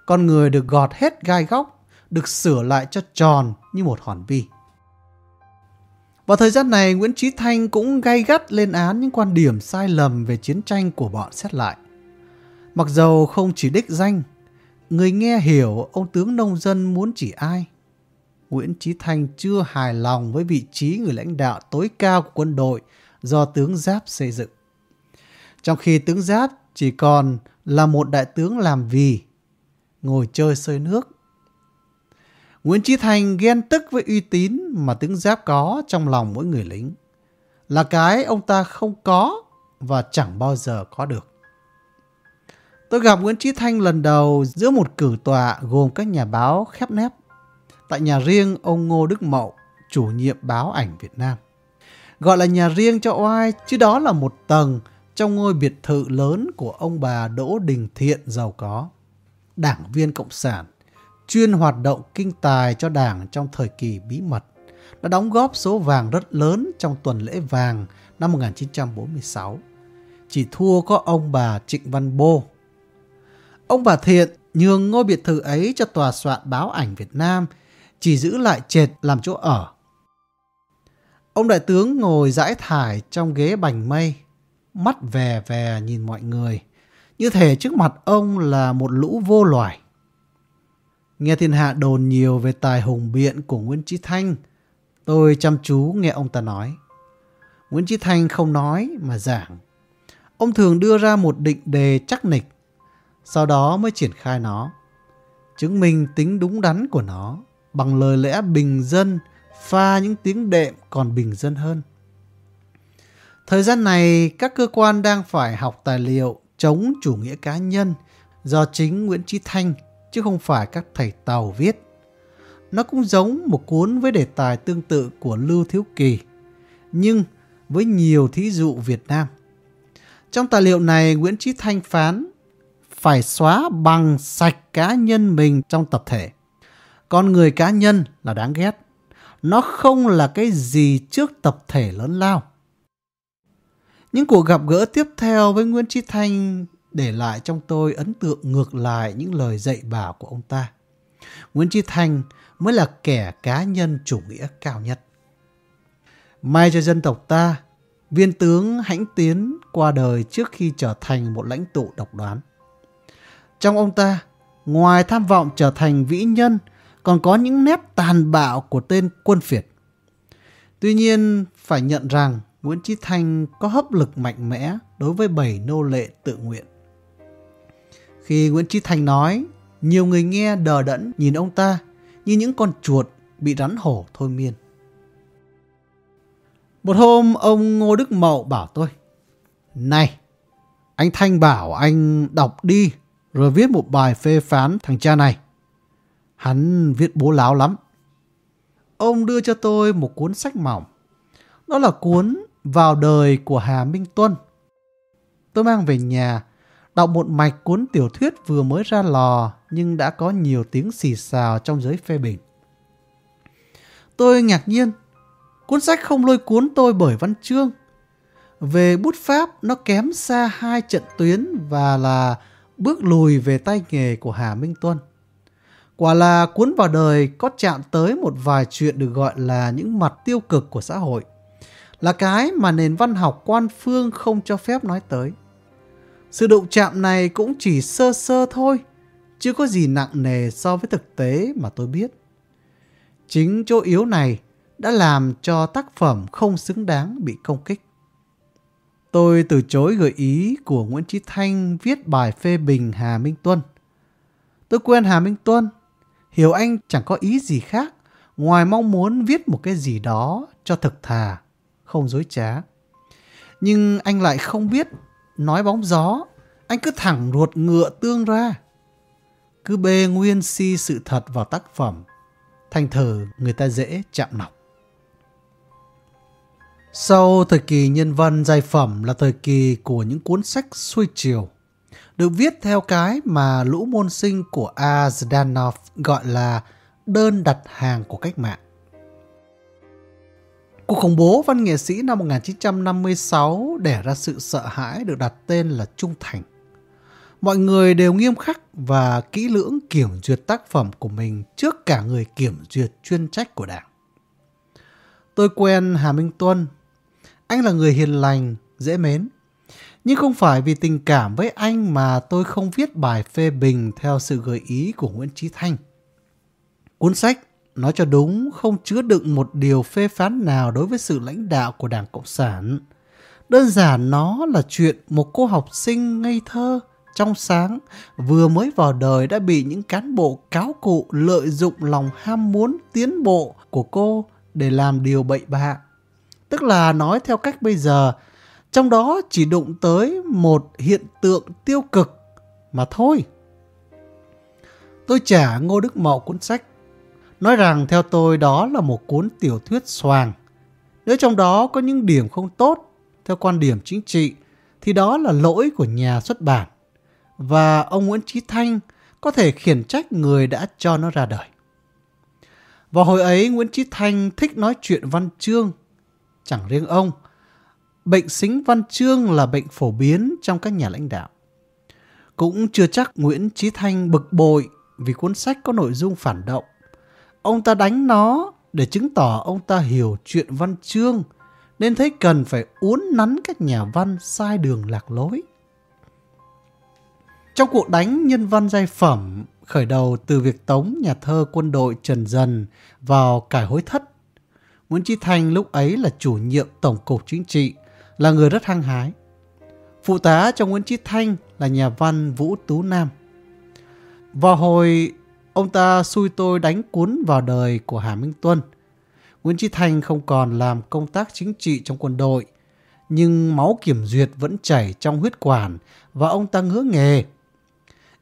Con người được gọt hết gai góc, được sửa lại cho tròn như một hòn vi. Vào thời gian này, Nguyễn Trí Thanh cũng gay gắt lên án những quan điểm sai lầm về chiến tranh của bọn xét lại. Mặc dầu không chỉ đích danh, người nghe hiểu ông tướng nông dân muốn chỉ ai. Nguyễn Trí Thanh chưa hài lòng với vị trí người lãnh đạo tối cao của quân đội do tướng Giáp xây dựng. Trong khi tướng Giáp chỉ còn là một đại tướng làm vì, ngồi chơi sơi nước. Nguyễn Trí Thành ghen tức với uy tín mà tướng Giáp có trong lòng mỗi người lính. Là cái ông ta không có và chẳng bao giờ có được. Tôi gặp Nguyễn Trí Thanh lần đầu giữa một cử tọa gồm các nhà báo khép nép. Tại nhà riêng ông Ngô Đức Mậu, chủ nhiệm báo ảnh Việt Nam. Gọi là nhà riêng cho oai, chứ đó là một tầng trong ngôi biệt thự lớn của ông bà Đỗ Đình Thiện giàu có. Đảng viên Cộng sản, chuyên hoạt động kinh tài cho đảng trong thời kỳ bí mật, đã đóng góp số vàng rất lớn trong tuần lễ vàng năm 1946. Chỉ thua có ông bà Trịnh Văn Bô. Ông bà Thiện nhường ngôi biệt thự ấy cho tòa soạn báo ảnh Việt Nam, chỉ giữ lại trệt làm chỗ ở Ông đại tướng ngồi dãi thải trong ghế bành mây, mắt vè vè nhìn mọi người, như thể trước mặt ông là một lũ vô loài. Nghe thiên hạ đồn nhiều về tài hùng biện của Nguyễn trí Thanh, tôi chăm chú nghe ông ta nói. Nguyễn trí Thanh không nói mà giảng. Ông thường đưa ra một định đề chắc nịch, sau đó mới triển khai nó. Chứng minh tính đúng đắn của nó bằng lời lẽ bình dân pha những tiếng đệm còn bình dân hơn. Thời gian này, các cơ quan đang phải học tài liệu chống chủ nghĩa cá nhân do chính Nguyễn Trí Thanh chứ không phải các thầy Tàu viết. Nó cũng giống một cuốn với đề tài tương tự của Lưu Thiếu Kỳ, nhưng với nhiều thí dụ Việt Nam. Trong tài liệu này, Nguyễn Trí Thanh phán phải xóa bằng sạch cá nhân mình trong tập thể. Con người cá nhân là đáng ghét. Nó không là cái gì trước tập thể lớn lao. Những cuộc gặp gỡ tiếp theo với Nguyễn Trí Thanh để lại trong tôi ấn tượng ngược lại những lời dạy bảo của ông ta. Nguyễn Trí Thanh mới là kẻ cá nhân chủ nghĩa cao nhất. May cho dân tộc ta, viên tướng Hãnh Tiến qua đời trước khi trở thành một lãnh tụ độc đoán. Trong ông ta, ngoài tham vọng trở thành vĩ nhân còn có những nét tàn bạo của tên quân phiệt. Tuy nhiên, phải nhận rằng Nguyễn Chí Thanh có hấp lực mạnh mẽ đối với bảy nô lệ tự nguyện. Khi Nguyễn Chí Thanh nói, nhiều người nghe đờ đẫn nhìn ông ta như những con chuột bị rắn hổ thôi miên. Một hôm ông Ngô Đức Mậu bảo tôi, Này, anh Thanh bảo anh đọc đi rồi viết một bài phê phán thằng cha này. Hắn viết bố láo lắm. Ông đưa cho tôi một cuốn sách mỏng. Đó là cuốn Vào đời của Hà Minh Tuân. Tôi mang về nhà, đọc một mạch cuốn tiểu thuyết vừa mới ra lò nhưng đã có nhiều tiếng xì xào trong giới phê bình. Tôi ngạc nhiên, cuốn sách không lôi cuốn tôi bởi văn chương. Về bút pháp nó kém xa hai trận tuyến và là bước lùi về tay nghề của Hà Minh Tuân. Quả là cuốn vào đời có chạm tới một vài chuyện được gọi là những mặt tiêu cực của xã hội. Là cái mà nền văn học quan phương không cho phép nói tới. Sự đụng chạm này cũng chỉ sơ sơ thôi, chưa có gì nặng nề so với thực tế mà tôi biết. Chính chỗ yếu này đã làm cho tác phẩm không xứng đáng bị công kích. tôi từ chối gợi ý của Nguyễn Chí Thanh viết bài phê bình Hà Minh Tuân. Tôi quen Hà Minh Tuân, hiểu anh chẳng có ý gì khác ngoài mong muốn viết một cái gì đó cho thực thà, không dối trá. Nhưng anh lại không biết nói bóng gió, anh cứ thẳng ruột ngựa tương ra. Cứ bê nguyên si sự thật vào tác phẩm, thành thử người ta dễ chạm nọc. Sau thời kỳ nhân văn giai phẩm là thời kỳ của những cuốn sách xuôi chiều, được viết theo cái mà lũ môn sinh của A. Zdanov gọi là đơn đặt hàng của cách mạng. Cuộc khủng bố văn nghệ sĩ năm 1956 đẻ ra sự sợ hãi được đặt tên là Trung Thành. Mọi người đều nghiêm khắc và kỹ lưỡng kiểm duyệt tác phẩm của mình trước cả người kiểm duyệt chuyên trách của đảng. Tôi quen Hà Minh Tuân. Anh là người hiền lành, dễ mến. Nhưng không phải vì tình cảm với anh mà tôi không viết bài phê bình theo sự gợi ý của Nguyễn Trí Thanh. Cuốn sách, nói cho đúng, không chứa đựng một điều phê phán nào đối với sự lãnh đạo của Đảng Cộng sản. Đơn giản nó là chuyện một cô học sinh ngây thơ, trong sáng, vừa mới vào đời đã bị những cán bộ cáo cụ lợi dụng lòng ham muốn tiến bộ của cô để làm điều bậy bạ. Tức là nói theo cách bây giờ, trong đó chỉ đụng tới một hiện tượng tiêu cực mà thôi. Tôi trả Ngô Đức Mậu cuốn sách nói rằng theo tôi đó là một cuốn tiểu thuyết xoàng. Nếu trong đó có những điểm không tốt, theo quan điểm chính trị, thì đó là lỗi của nhà xuất bản. Và ông Nguyễn Trí Thanh có thể khiển trách người đã cho nó ra đời. Vào hồi ấy, Nguyễn Trí Thanh thích nói chuyện văn chương. Chẳng riêng ông, bệnh xính văn chương là bệnh phổ biến trong các nhà lãnh đạo. Cũng chưa chắc Nguyễn Trí Thanh bực bội vì cuốn sách có nội dung phản động Ông ta đánh nó để chứng tỏ ông ta hiểu chuyện văn chương, nên thấy cần phải uốn nắn các nhà văn sai đường lạc lối. Trong cuộc đánh nhân văn giai phẩm, khởi đầu từ việc tống nhà thơ quân đội Trần Dần vào cải hối thất, Nguyễn Chí Thanh lúc ấy là chủ nhiệm Tổng cục Chính trị, là người rất hăng hái. Phụ tá cho Nguyễn Chí Thanh là nhà văn Vũ Tú Nam. Vào hồi Ông ta xui tôi đánh cuốn vào đời của Hà Minh Tuân. Nguyễn Chí Thanh không còn làm công tác chính trị trong quân đội, nhưng máu kiểm duyệt vẫn chảy trong huyết quản và ông ta ngứa nghề.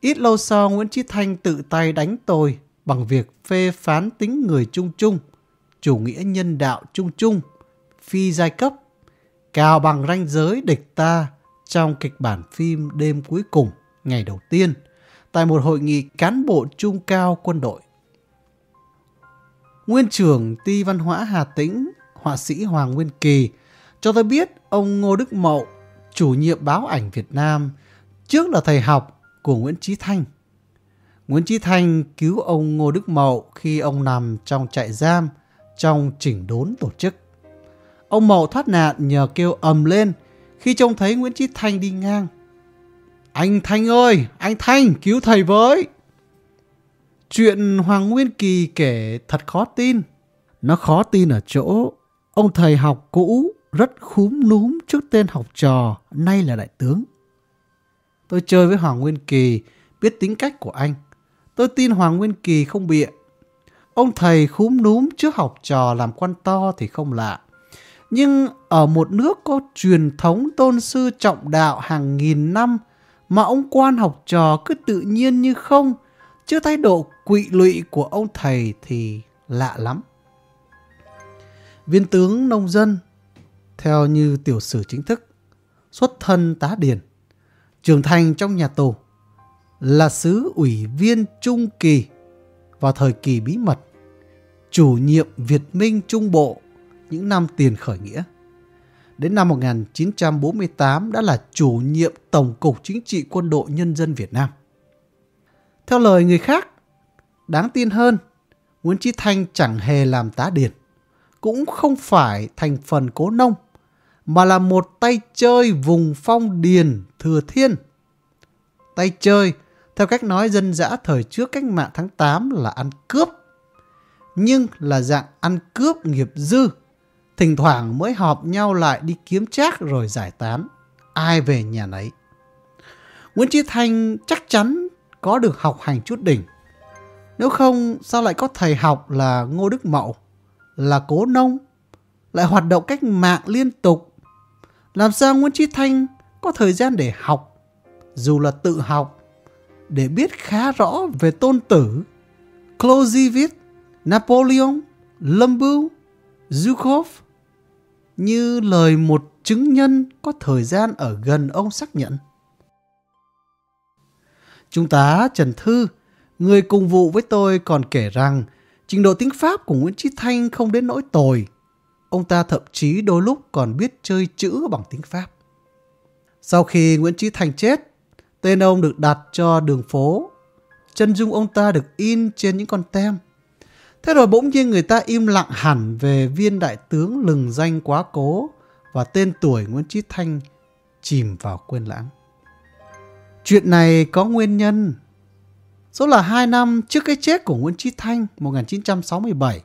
Ít lâu sau Nguyễn Chí Thanh tự tay đánh tôi bằng việc phê phán tính người chung chung, chủ nghĩa nhân đạo chung chung, phi giai cấp, Cao bằng ranh giới địch ta trong kịch bản phim đêm cuối cùng ngày đầu tiên – tại một hội nghị cán bộ trung cao quân đội. Nguyên trưởng Ty Văn Hóa Hà Tĩnh, họa sĩ Hoàng Nguyên Kỳ, cho tôi biết ông Ngô Đức Mậu, chủ nhiệm báo ảnh Việt Nam, trước là thầy học của Nguyễn Trí Thanh. Nguyễn Trí Thanh cứu ông Ngô Đức Mậu khi ông nằm trong trại giam trong chỉnh đốn tổ chức. Ông Mậu thoát nạn nhờ kêu ầm lên khi trông thấy Nguyễn chí Thanh đi ngang. Anh Thanh ơi, anh Thanh cứu thầy với. Chuyện Hoàng Nguyên Kỳ kể thật khó tin. Nó khó tin ở chỗ ông thầy học cũ rất khúm núm trước tên học trò nay là đại tướng. Tôi chơi với Hoàng Nguyên Kỳ biết tính cách của anh. Tôi tin Hoàng Nguyên Kỳ không bịa. Ông thầy khúm núm trước học trò làm quan to thì không lạ. Nhưng ở một nước có truyền thống tôn sư trọng đạo hàng nghìn năm mà ông quan học trò cứ tự nhiên như không, chứ thái độ quỵ lụy của ông thầy thì lạ lắm. Viên tướng nông dân, theo như tiểu sử chính thức, xuất thân tá điền, trưởng thành trong nhà tù, là sứ ủy viên trung kỳ vào thời kỳ bí mật, chủ nhiệm Việt Minh Trung Bộ những năm tiền khởi nghĩa đến năm 1948 đã là chủ nhiệm Tổng cục Chính trị Quân đội Nhân dân Việt Nam. Theo lời người khác, đáng tin hơn, Nguyễn Trí Thanh chẳng hề làm tá điền, cũng không phải thành phần cố nông, mà là một tay chơi vùng phong điền thừa thiên. Tay chơi, theo cách nói dân dã thời trước cách mạng tháng 8 là ăn cướp, nhưng là dạng ăn cướp nghiệp dư thỉnh thoảng mới họp nhau lại đi kiếm trác rồi giải tán. ai về nhà nấy. Nguyễn Chí Thanh chắc chắn có được học hành chút đỉnh. Nếu không, sao lại có thầy học là Ngô Đức Mậu, là Cố Nông, lại hoạt động cách mạng liên tục. Làm sao Nguyễn Chí Thanh có thời gian để học, dù là tự học, để biết khá rõ về tôn tử, Clausewitz, Napoleon, Lâm Bưu, Zhukov, như lời một chứng nhân có thời gian ở gần ông xác nhận. Trung tá Trần Thư, người cùng vụ với tôi còn kể rằng trình độ tiếng Pháp của Nguyễn Trí Thanh không đến nỗi tồi. Ông ta thậm chí đôi lúc còn biết chơi chữ bằng tiếng Pháp. Sau khi Nguyễn Trí Thanh chết, tên ông được đặt cho đường phố. Chân dung ông ta được in trên những con tem. Thế rồi bỗng nhiên người ta im lặng hẳn về viên đại tướng lừng danh quá cố và tên tuổi Nguyễn Chí Thanh chìm vào quên lãng. Chuyện này có nguyên nhân. Số là 2 năm trước cái chết của Nguyễn Chí Thanh 1967,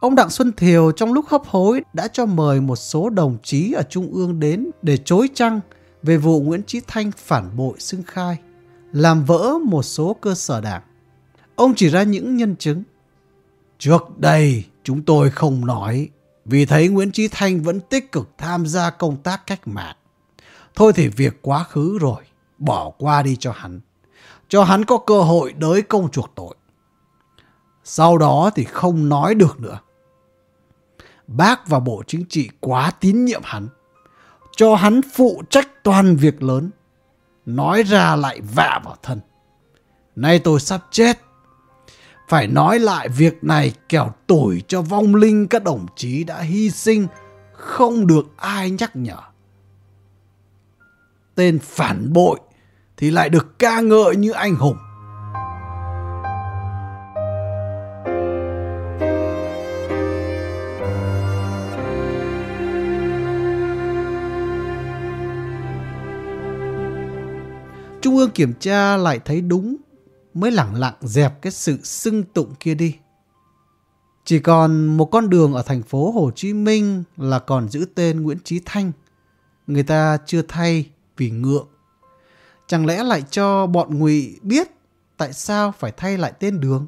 ông Đặng Xuân Thiều trong lúc hấp hối đã cho mời một số đồng chí ở Trung ương đến để chối trăng về vụ Nguyễn Chí Thanh phản bội xưng khai, làm vỡ một số cơ sở đảng. Ông chỉ ra những nhân chứng. Trước đây chúng tôi không nói vì thấy Nguyễn Chí Thanh vẫn tích cực tham gia công tác cách mạng. Thôi thì việc quá khứ rồi, bỏ qua đi cho hắn. Cho hắn có cơ hội đới công chuộc tội. Sau đó thì không nói được nữa. Bác và Bộ Chính trị quá tín nhiệm hắn. Cho hắn phụ trách toàn việc lớn. Nói ra lại vạ vào thân. Nay tôi sắp chết phải nói lại việc này kẻo tuổi cho vong linh các đồng chí đã hy sinh, không được ai nhắc nhở. Tên phản bội thì lại được ca ngợi như anh hùng. Trung ương kiểm tra lại thấy đúng mới lẳng lặng dẹp cái sự xưng tụng kia đi. Chỉ còn một con đường ở thành phố Hồ Chí Minh là còn giữ tên Nguyễn Trí Thanh. Người ta chưa thay vì ngượng. Chẳng lẽ lại cho bọn ngụy biết tại sao phải thay lại tên đường?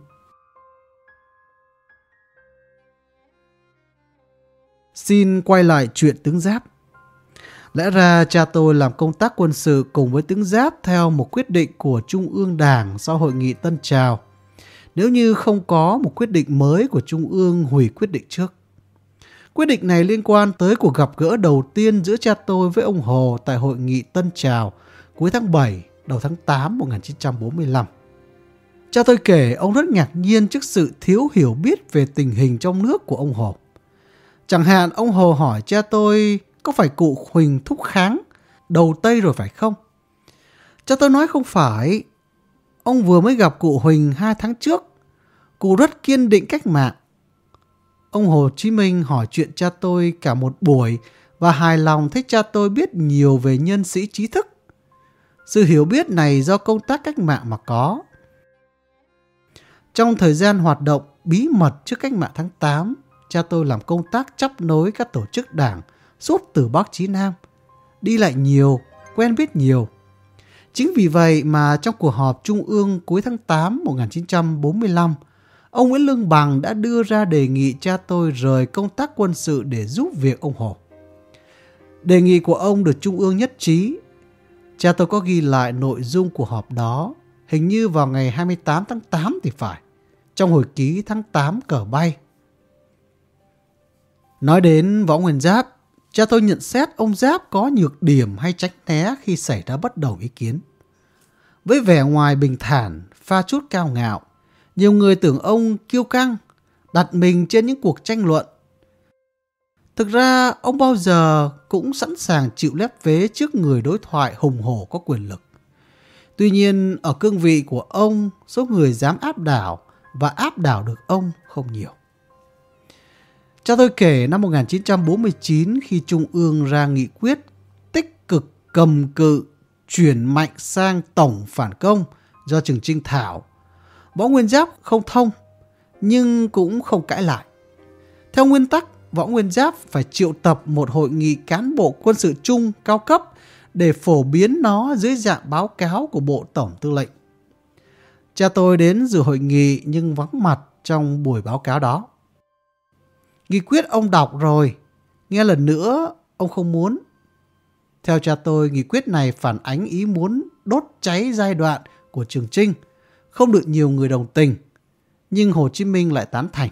Xin quay lại chuyện tướng giáp. Lẽ ra cha tôi làm công tác quân sự cùng với tướng giáp theo một quyết định của Trung ương Đảng sau hội nghị Tân Trào. Nếu như không có một quyết định mới của Trung ương hủy quyết định trước. Quyết định này liên quan tới cuộc gặp gỡ đầu tiên giữa cha tôi với ông Hồ tại hội nghị Tân Trào cuối tháng 7, đầu tháng 8 1945. Cha tôi kể ông rất ngạc nhiên trước sự thiếu hiểu biết về tình hình trong nước của ông Hồ. Chẳng hạn ông Hồ hỏi cha tôi có phải cụ Huỳnh Thúc Kháng đầu Tây rồi phải không? Cha tôi nói không phải. Ông vừa mới gặp cụ Huỳnh hai tháng trước. Cụ rất kiên định cách mạng. Ông Hồ Chí Minh hỏi chuyện cha tôi cả một buổi và hài lòng thấy cha tôi biết nhiều về nhân sĩ trí thức. Sự hiểu biết này do công tác cách mạng mà có. Trong thời gian hoạt động bí mật trước cách mạng tháng 8, cha tôi làm công tác chấp nối các tổ chức đảng, suốt từ Bắc chí Nam. Đi lại nhiều, quen biết nhiều. Chính vì vậy mà trong cuộc họp Trung ương cuối tháng 8 1945, ông Nguyễn Lương Bằng đã đưa ra đề nghị cha tôi rời công tác quân sự để giúp việc ông Hồ. Đề nghị của ông được Trung ương nhất trí. Cha tôi có ghi lại nội dung của họp đó, hình như vào ngày 28 tháng 8 thì phải, trong hồi ký tháng 8 cờ bay. Nói đến Võ Nguyên Giáp, Cha tôi nhận xét ông Giáp có nhược điểm hay tránh né khi xảy ra bất đồng ý kiến. Với vẻ ngoài bình thản, pha chút cao ngạo, nhiều người tưởng ông kiêu căng, đặt mình trên những cuộc tranh luận. Thực ra, ông bao giờ cũng sẵn sàng chịu lép vế trước người đối thoại hùng hổ có quyền lực. Tuy nhiên, ở cương vị của ông, số người dám áp đảo và áp đảo được ông không nhiều cha tôi kể năm 1949 khi Trung ương ra nghị quyết tích cực cầm cự chuyển mạnh sang tổng phản công do Trường Trinh Thảo. Võ Nguyên Giáp không thông nhưng cũng không cãi lại. Theo nguyên tắc, Võ Nguyên Giáp phải triệu tập một hội nghị cán bộ quân sự chung cao cấp để phổ biến nó dưới dạng báo cáo của Bộ Tổng Tư lệnh. Cha tôi đến dự hội nghị nhưng vắng mặt trong buổi báo cáo đó. Nghị quyết ông đọc rồi, nghe lần nữa ông không muốn. Theo cha tôi, nghị quyết này phản ánh ý muốn đốt cháy giai đoạn của Trường Trinh, không được nhiều người đồng tình, nhưng Hồ Chí Minh lại tán thành.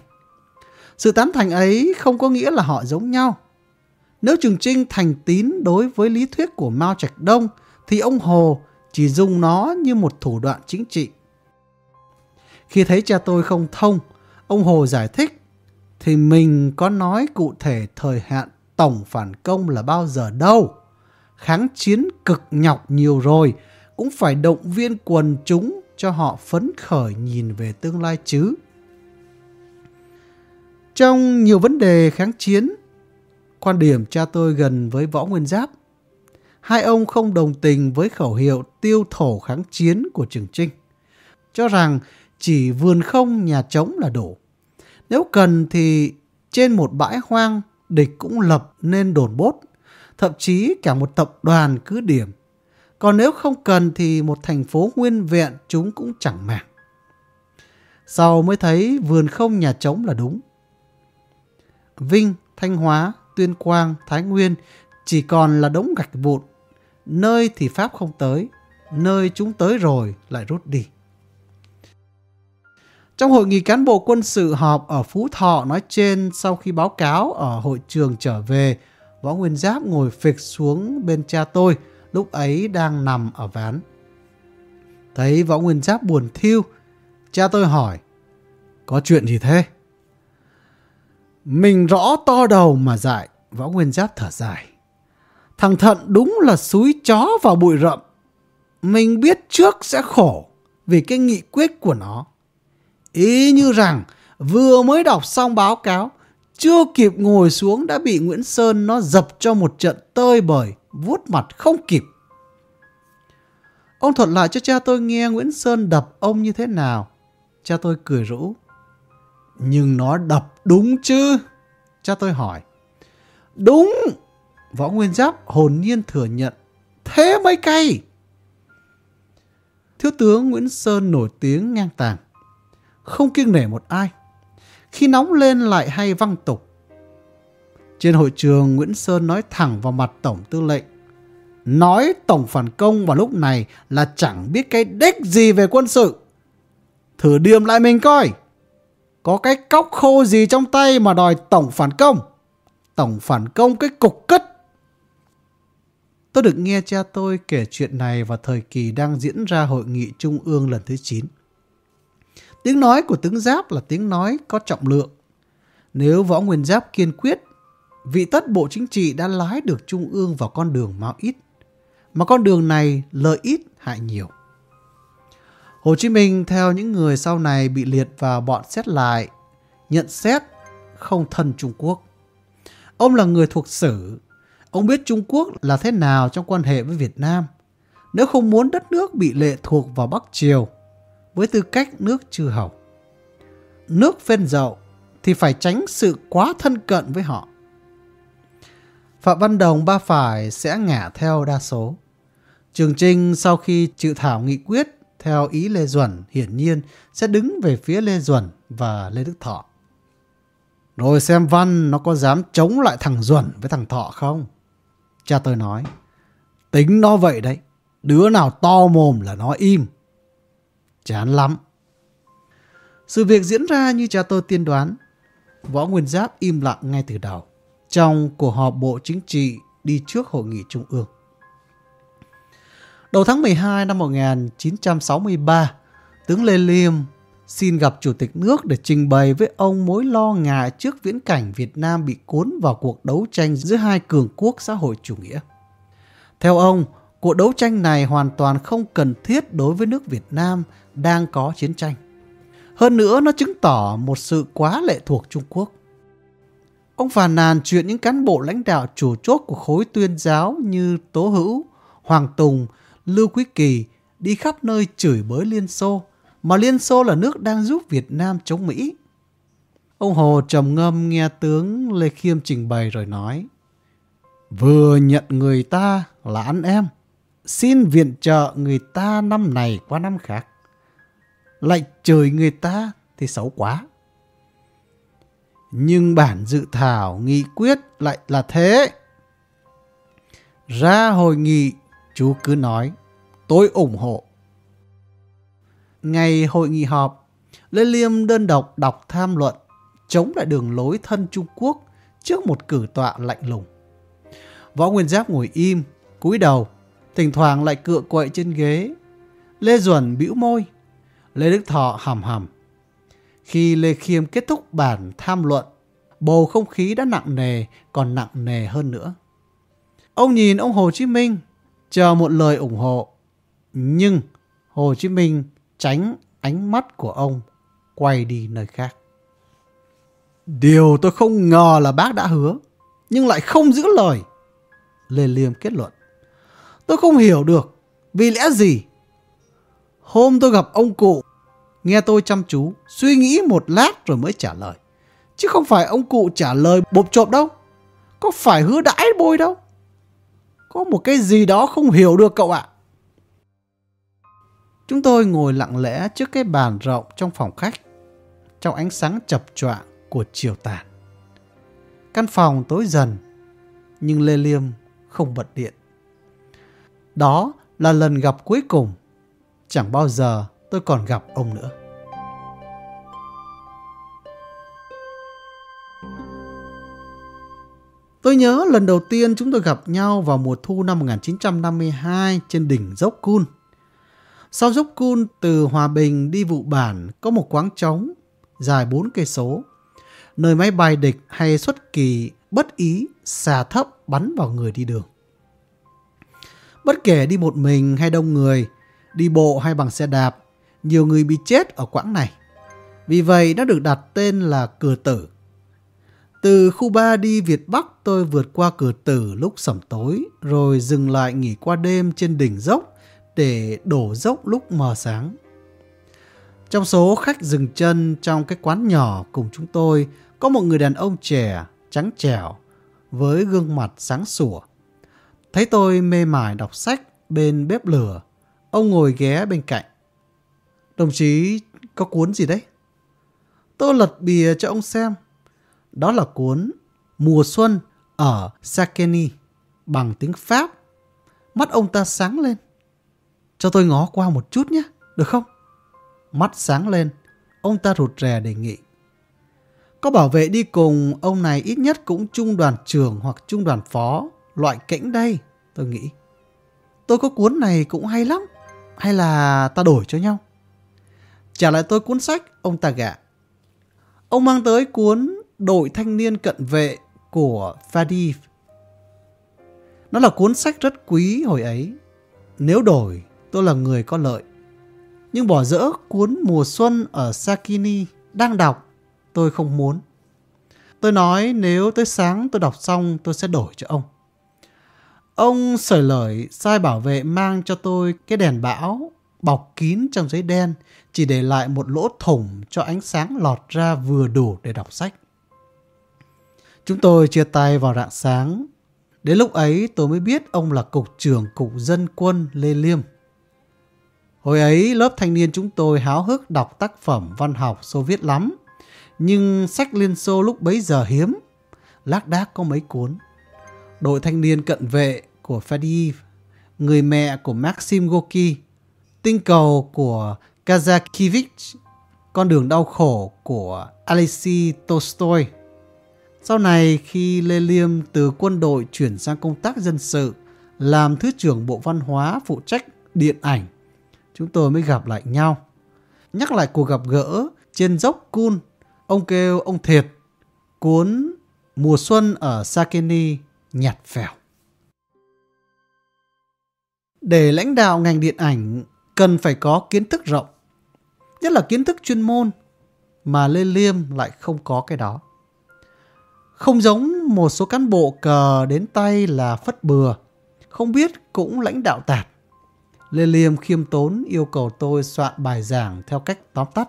Sự tán thành ấy không có nghĩa là họ giống nhau. Nếu Trường Trinh thành tín đối với lý thuyết của Mao Trạch Đông, thì ông Hồ chỉ dùng nó như một thủ đoạn chính trị. Khi thấy cha tôi không thông, ông Hồ giải thích, thì mình có nói cụ thể thời hạn tổng phản công là bao giờ đâu. Kháng chiến cực nhọc nhiều rồi, cũng phải động viên quần chúng cho họ phấn khởi nhìn về tương lai chứ. Trong nhiều vấn đề kháng chiến, quan điểm cha tôi gần với Võ Nguyên Giáp. Hai ông không đồng tình với khẩu hiệu tiêu thổ kháng chiến của Trường Trinh, cho rằng chỉ vườn không nhà trống là đủ. Nếu cần thì trên một bãi hoang địch cũng lập nên đồn bốt, thậm chí cả một tập đoàn cứ điểm. Còn nếu không cần thì một thành phố nguyên vẹn chúng cũng chẳng màng. Sau mới thấy vườn không nhà trống là đúng. Vinh, Thanh Hóa, Tuyên Quang, Thái Nguyên chỉ còn là đống gạch vụn. Nơi thì Pháp không tới, nơi chúng tới rồi lại rút đi. Trong hội nghị cán bộ quân sự họp ở Phú Thọ nói trên sau khi báo cáo ở hội trường trở về, Võ Nguyên Giáp ngồi phịch xuống bên cha tôi, lúc ấy đang nằm ở ván. Thấy Võ Nguyên Giáp buồn thiêu, cha tôi hỏi, có chuyện gì thế? Mình rõ to đầu mà dại, Võ Nguyên Giáp thở dài. Thằng Thận đúng là súi chó vào bụi rậm. Mình biết trước sẽ khổ vì cái nghị quyết của nó. Ý như rằng vừa mới đọc xong báo cáo, chưa kịp ngồi xuống đã bị Nguyễn Sơn nó dập cho một trận tơi bời, vuốt mặt không kịp. Ông thuật lại cho cha tôi nghe Nguyễn Sơn đập ông như thế nào. Cha tôi cười rũ. Nhưng nó đập đúng chứ? Cha tôi hỏi. Đúng! Võ Nguyên Giáp hồn nhiên thừa nhận. Thế mới cay! Thiếu tướng Nguyễn Sơn nổi tiếng ngang tàng không kiêng nể một ai. Khi nóng lên lại hay văng tục. Trên hội trường, Nguyễn Sơn nói thẳng vào mặt Tổng Tư lệnh. Nói Tổng phản công vào lúc này là chẳng biết cái đếch gì về quân sự. Thử điềm lại mình coi. Có cái cóc khô gì trong tay mà đòi Tổng phản công. Tổng phản công cái cục cất. Tôi được nghe cha tôi kể chuyện này vào thời kỳ đang diễn ra hội nghị trung ương lần thứ 9. Tiếng nói của tướng Giáp là tiếng nói có trọng lượng. Nếu Võ Nguyên Giáp kiên quyết, vị tất bộ chính trị đã lái được Trung ương vào con đường mau ít. Mà con đường này lợi ít hại nhiều. Hồ Chí Minh theo những người sau này bị liệt vào bọn xét lại, nhận xét không thân Trung Quốc. Ông là người thuộc sử, ông biết Trung Quốc là thế nào trong quan hệ với Việt Nam. Nếu không muốn đất nước bị lệ thuộc vào Bắc Triều, với tư cách nước chư hầu. Nước phên dậu thì phải tránh sự quá thân cận với họ. Phạm Văn Đồng ba phải sẽ ngả theo đa số. Trường Trinh sau khi chịu thảo nghị quyết theo ý Lê Duẩn hiển nhiên sẽ đứng về phía Lê Duẩn và Lê Đức Thọ. Rồi xem Văn nó có dám chống lại thằng Duẩn với thằng Thọ không? Cha tôi nói, tính nó vậy đấy, đứa nào to mồm là nó im. Chán lắm. Sự việc diễn ra như cha tôi tiên đoán. Võ Nguyên Giáp im lặng ngay từ đầu. Trong cuộc họp Bộ Chính trị đi trước Hội nghị Trung ương. Đầu tháng 12 năm 1963, tướng Lê Liêm xin gặp Chủ tịch nước để trình bày với ông mối lo ngại trước viễn cảnh Việt Nam bị cuốn vào cuộc đấu tranh giữa hai cường quốc xã hội chủ nghĩa. Theo ông, cuộc đấu tranh này hoàn toàn không cần thiết đối với nước Việt Nam đang có chiến tranh. Hơn nữa nó chứng tỏ một sự quá lệ thuộc Trung Quốc. Ông phàn nàn chuyện những cán bộ lãnh đạo chủ chốt của khối tuyên giáo như Tố Hữu, Hoàng Tùng, Lưu Quý Kỳ đi khắp nơi chửi bới Liên Xô, mà Liên Xô là nước đang giúp Việt Nam chống Mỹ. Ông Hồ trầm ngâm nghe tướng Lê Khiêm trình bày rồi nói Vừa nhận người ta là anh em. Xin viện trợ người ta năm này qua năm khác. Lại chửi người ta thì xấu quá. Nhưng bản dự thảo nghị quyết lại là thế. Ra hội nghị, chú cứ nói, tôi ủng hộ. Ngày hội nghị họp, Lê Liêm đơn độc đọc tham luận chống lại đường lối thân Trung Quốc trước một cử tọa lạnh lùng. Võ Nguyên Giáp ngồi im, cúi đầu, thỉnh thoảng lại cựa quậy trên ghế. Lê Duẩn bĩu môi, Lê Đức Thọ hầm hầm. Khi Lê Khiêm kết thúc bản tham luận, bầu không khí đã nặng nề, còn nặng nề hơn nữa. Ông nhìn ông Hồ Chí Minh, chờ một lời ủng hộ. Nhưng Hồ Chí Minh tránh ánh mắt của ông, quay đi nơi khác. Điều tôi không ngờ là bác đã hứa, nhưng lại không giữ lời. Lê Liêm kết luận. Tôi không hiểu được, vì lẽ gì? Hôm tôi gặp ông cụ, nghe tôi chăm chú, suy nghĩ một lát rồi mới trả lời. Chứ không phải ông cụ trả lời bộp trộm đâu. Có phải hứa đãi bôi đâu. Có một cái gì đó không hiểu được cậu ạ. Chúng tôi ngồi lặng lẽ trước cái bàn rộng trong phòng khách, trong ánh sáng chập choạng của chiều tàn. Căn phòng tối dần, nhưng Lê Liêm không bật điện. Đó là lần gặp cuối cùng. Chẳng bao giờ tôi còn gặp ông nữa. Tôi nhớ lần đầu tiên chúng tôi gặp nhau vào mùa thu năm 1952 trên đỉnh dốc Cun. Sau dốc Cun, từ Hòa Bình đi vụ bản có một quáng trống dài 4 cây số. Nơi máy bay địch hay xuất kỳ bất ý xà thấp bắn vào người đi đường. Bất kể đi một mình hay đông người, đi bộ hay bằng xe đạp, nhiều người bị chết ở quãng này. Vì vậy nó được đặt tên là cửa tử. Từ khu 3 đi Việt Bắc tôi vượt qua cửa tử lúc sẩm tối rồi dừng lại nghỉ qua đêm trên đỉnh dốc để đổ dốc lúc mờ sáng. Trong số khách dừng chân trong cái quán nhỏ cùng chúng tôi có một người đàn ông trẻ, trắng trẻo, với gương mặt sáng sủa. Thấy tôi mê mải đọc sách bên bếp lửa, ông ngồi ghé bên cạnh. Đồng chí có cuốn gì đấy? Tôi lật bìa cho ông xem. Đó là cuốn Mùa Xuân ở Sakeni bằng tiếng Pháp. Mắt ông ta sáng lên. Cho tôi ngó qua một chút nhé, được không? Mắt sáng lên, ông ta rụt rè đề nghị. Có bảo vệ đi cùng, ông này ít nhất cũng trung đoàn trưởng hoặc trung đoàn phó, loại kẽnh đây, tôi nghĩ. Tôi có cuốn này cũng hay lắm, hay là ta đổi cho nhau? Trả lại tôi cuốn sách, ông ta gạ. Ông mang tới cuốn Đội Thanh niên Cận vệ của Fadif. Nó là cuốn sách rất quý hồi ấy. Nếu đổi, tôi là người có lợi. Nhưng bỏ dỡ cuốn Mùa Xuân ở Sakini đang đọc, tôi không muốn. Tôi nói nếu tới sáng tôi đọc xong tôi sẽ đổi cho ông. Ông sởi lời sai bảo vệ mang cho tôi cái đèn bão, bọc kín trong giấy đen, chỉ để lại một lỗ thủng cho ánh sáng lọt ra vừa đủ để đọc sách. Chúng tôi chia tay vào rạng sáng. Đến lúc ấy, tôi mới biết ông là cục trưởng cục dân quân Lê Liêm. Hồi ấy, lớp thanh niên chúng tôi háo hức đọc tác phẩm văn học Xô Viết lắm. Nhưng sách Liên Xô lúc bấy giờ hiếm. Lác đác có mấy cuốn. Đội thanh niên cận vệ của Fadiv, Người mẹ của Maxim Gorky, Tinh cầu của Kazakivich, Con đường đau khổ của Alexei Tolstoy. Sau này khi Lê Liêm từ quân đội chuyển sang công tác dân sự, làm Thứ trưởng Bộ Văn hóa phụ trách điện ảnh, chúng tôi mới gặp lại nhau. Nhắc lại cuộc gặp gỡ trên dốc Cun, ông kêu ông Thiệt, cuốn Mùa Xuân ở Sakeni nhạt phèo. Để lãnh đạo ngành điện ảnh cần phải có kiến thức rộng, nhất là kiến thức chuyên môn, mà Lê Liêm lại không có cái đó. Không giống một số cán bộ cờ đến tay là phất bừa, không biết cũng lãnh đạo tạt. Lê Liêm khiêm tốn yêu cầu tôi soạn bài giảng theo cách tóm tắt,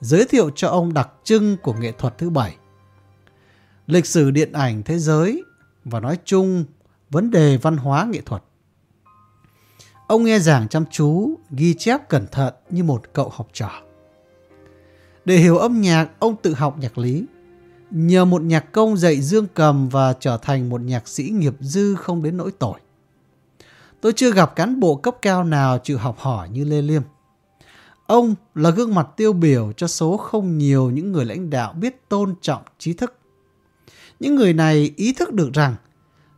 giới thiệu cho ông đặc trưng của nghệ thuật thứ bảy. Lịch sử điện ảnh thế giới và nói chung vấn đề văn hóa nghệ thuật. Ông nghe giảng chăm chú, ghi chép cẩn thận như một cậu học trò. Để hiểu âm nhạc, ông tự học nhạc lý. Nhờ một nhạc công dạy dương cầm và trở thành một nhạc sĩ nghiệp dư không đến nỗi tội. Tôi chưa gặp cán bộ cấp cao nào chịu học hỏi như Lê Liêm. Ông là gương mặt tiêu biểu cho số không nhiều những người lãnh đạo biết tôn trọng trí thức. Những người này ý thức được rằng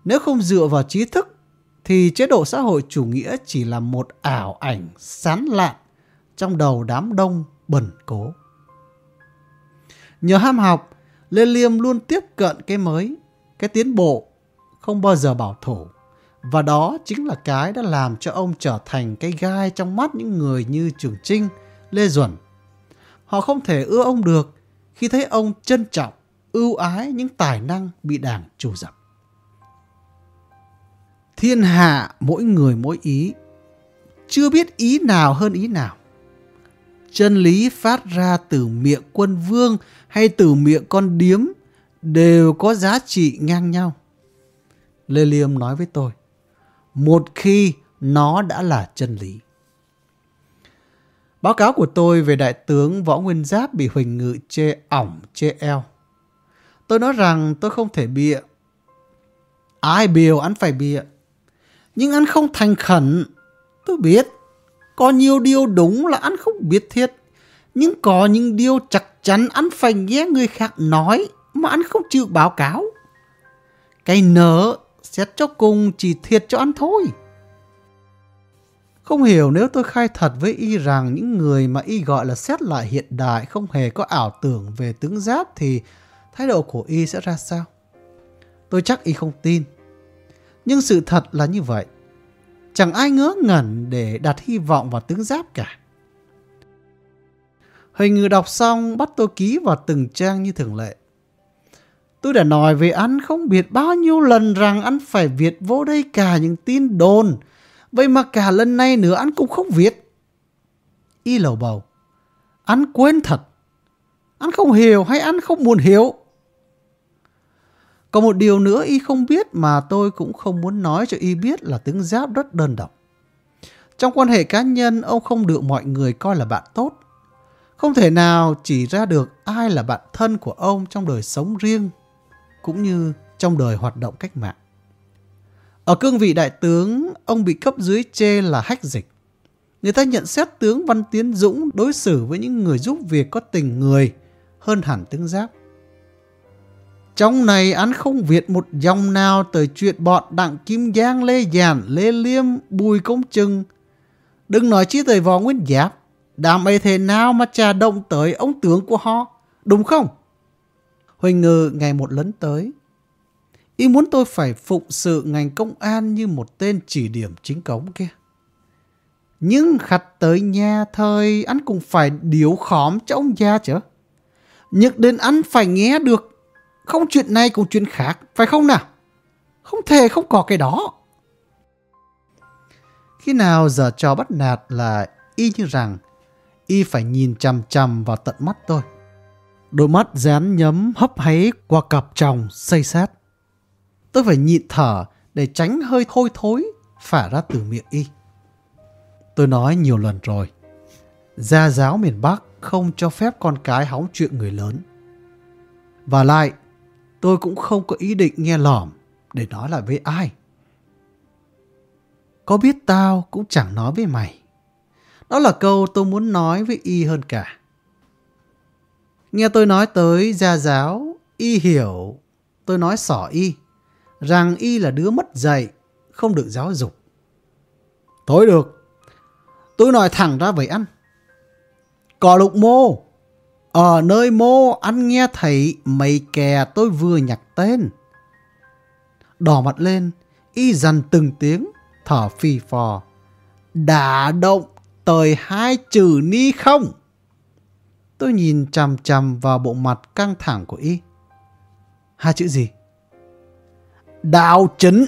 nếu không dựa vào trí thức thì chế độ xã hội chủ nghĩa chỉ là một ảo ảnh sán lạn trong đầu đám đông bẩn cố. Nhờ ham học, Lê Liêm luôn tiếp cận cái mới, cái tiến bộ, không bao giờ bảo thủ. Và đó chính là cái đã làm cho ông trở thành cái gai trong mắt những người như Trường Trinh, Lê Duẩn. Họ không thể ưa ông được khi thấy ông trân trọng, ưu ái những tài năng bị đảng trù dập. Thiên hạ mỗi người mỗi ý, chưa biết ý nào hơn ý nào. Chân lý phát ra từ miệng quân vương hay từ miệng con điếm đều có giá trị ngang nhau. Lê Liêm nói với tôi, một khi nó đã là chân lý. Báo cáo của tôi về đại tướng Võ Nguyên Giáp bị Huỳnh Ngự chê ỏng, chê eo. Tôi nói rằng tôi không thể bịa. Ai biểu anh phải bịa. Nhưng anh không thành khẩn. Tôi biết. Có nhiều điều đúng là anh không biết thiệt Nhưng có những điều chắc chắn anh phải nghe người khác nói mà anh không chịu báo cáo. Cái nợ xét cho cùng chỉ thiệt cho anh thôi. Không hiểu nếu tôi khai thật với y rằng những người mà y gọi là xét lại hiện đại không hề có ảo tưởng về tướng giáp thì thái độ của y sẽ ra sao? Tôi chắc y không tin. Nhưng sự thật là như vậy. Chẳng ai ngớ ngẩn để đặt hy vọng vào tướng giáp cả. Hình Ngư đọc xong, bắt tôi ký vào từng trang như thường lệ. Tôi đã nói với anh không biết bao nhiêu lần rằng anh phải viết vô đây cả những tin đồn. Vậy mà cả lần này nữa anh cũng không viết. Y lầu bầu. Anh quên thật. Anh không hiểu hay anh không muốn hiểu. Còn một điều nữa y không biết mà tôi cũng không muốn nói cho y biết là tướng giáp rất đơn độc. Trong quan hệ cá nhân, ông không được mọi người coi là bạn tốt. Không thể nào chỉ ra được ai là bạn thân của ông trong đời sống riêng, cũng như trong đời hoạt động cách mạng. Ở cương vị đại tướng, ông bị cấp dưới chê là hách dịch. Người ta nhận xét tướng Văn Tiến Dũng đối xử với những người giúp việc có tình người hơn hẳn tướng Giáp. Trong này anh không viết một dòng nào tới chuyện bọn Đặng Kim Giang, Lê Giản, Lê Liêm, Bùi Công Trừng. Đừng nói chi tới võ Nguyên Giáp. Đám ấy thế nào mà trà động tới ông tướng của họ, đúng không? Huỳnh Ngư ngày một lấn tới. Y muốn tôi phải phụng sự ngành công an như một tên chỉ điểm chính cống kia. Nhưng khặt tới nhà thời anh cũng phải điếu khóm cho ông già chứ. Nhắc đến anh phải nghe được không chuyện này cũng chuyện khác, phải không nào? Không thể không có cái đó. Khi nào giờ trò bắt nạt là y như rằng y phải nhìn chằm chằm vào tận mắt tôi. Đôi mắt dán nhấm hấp háy qua cặp chồng xây sát. Tôi phải nhịn thở để tránh hơi thôi thối phả ra từ miệng y. Tôi nói nhiều lần rồi. Gia giáo miền Bắc không cho phép con cái hóng chuyện người lớn. Và lại, tôi cũng không có ý định nghe lỏm để nói lại với ai. Có biết tao cũng chẳng nói với mày. Đó là câu tôi muốn nói với y hơn cả. Nghe tôi nói tới gia giáo, y hiểu, tôi nói sỏ y, rằng y là đứa mất dạy, không được giáo dục. Thôi được, tôi nói thẳng ra với anh. Cỏ lục mô, ở nơi mô anh nghe thấy mấy kè tôi vừa nhặt tên. Đỏ mặt lên, y dằn từng tiếng, thở phì phò. Đã động tới hai chữ ni không? Tôi nhìn chằm chằm vào bộ mặt căng thẳng của y. Hai chữ gì? Đạo chính.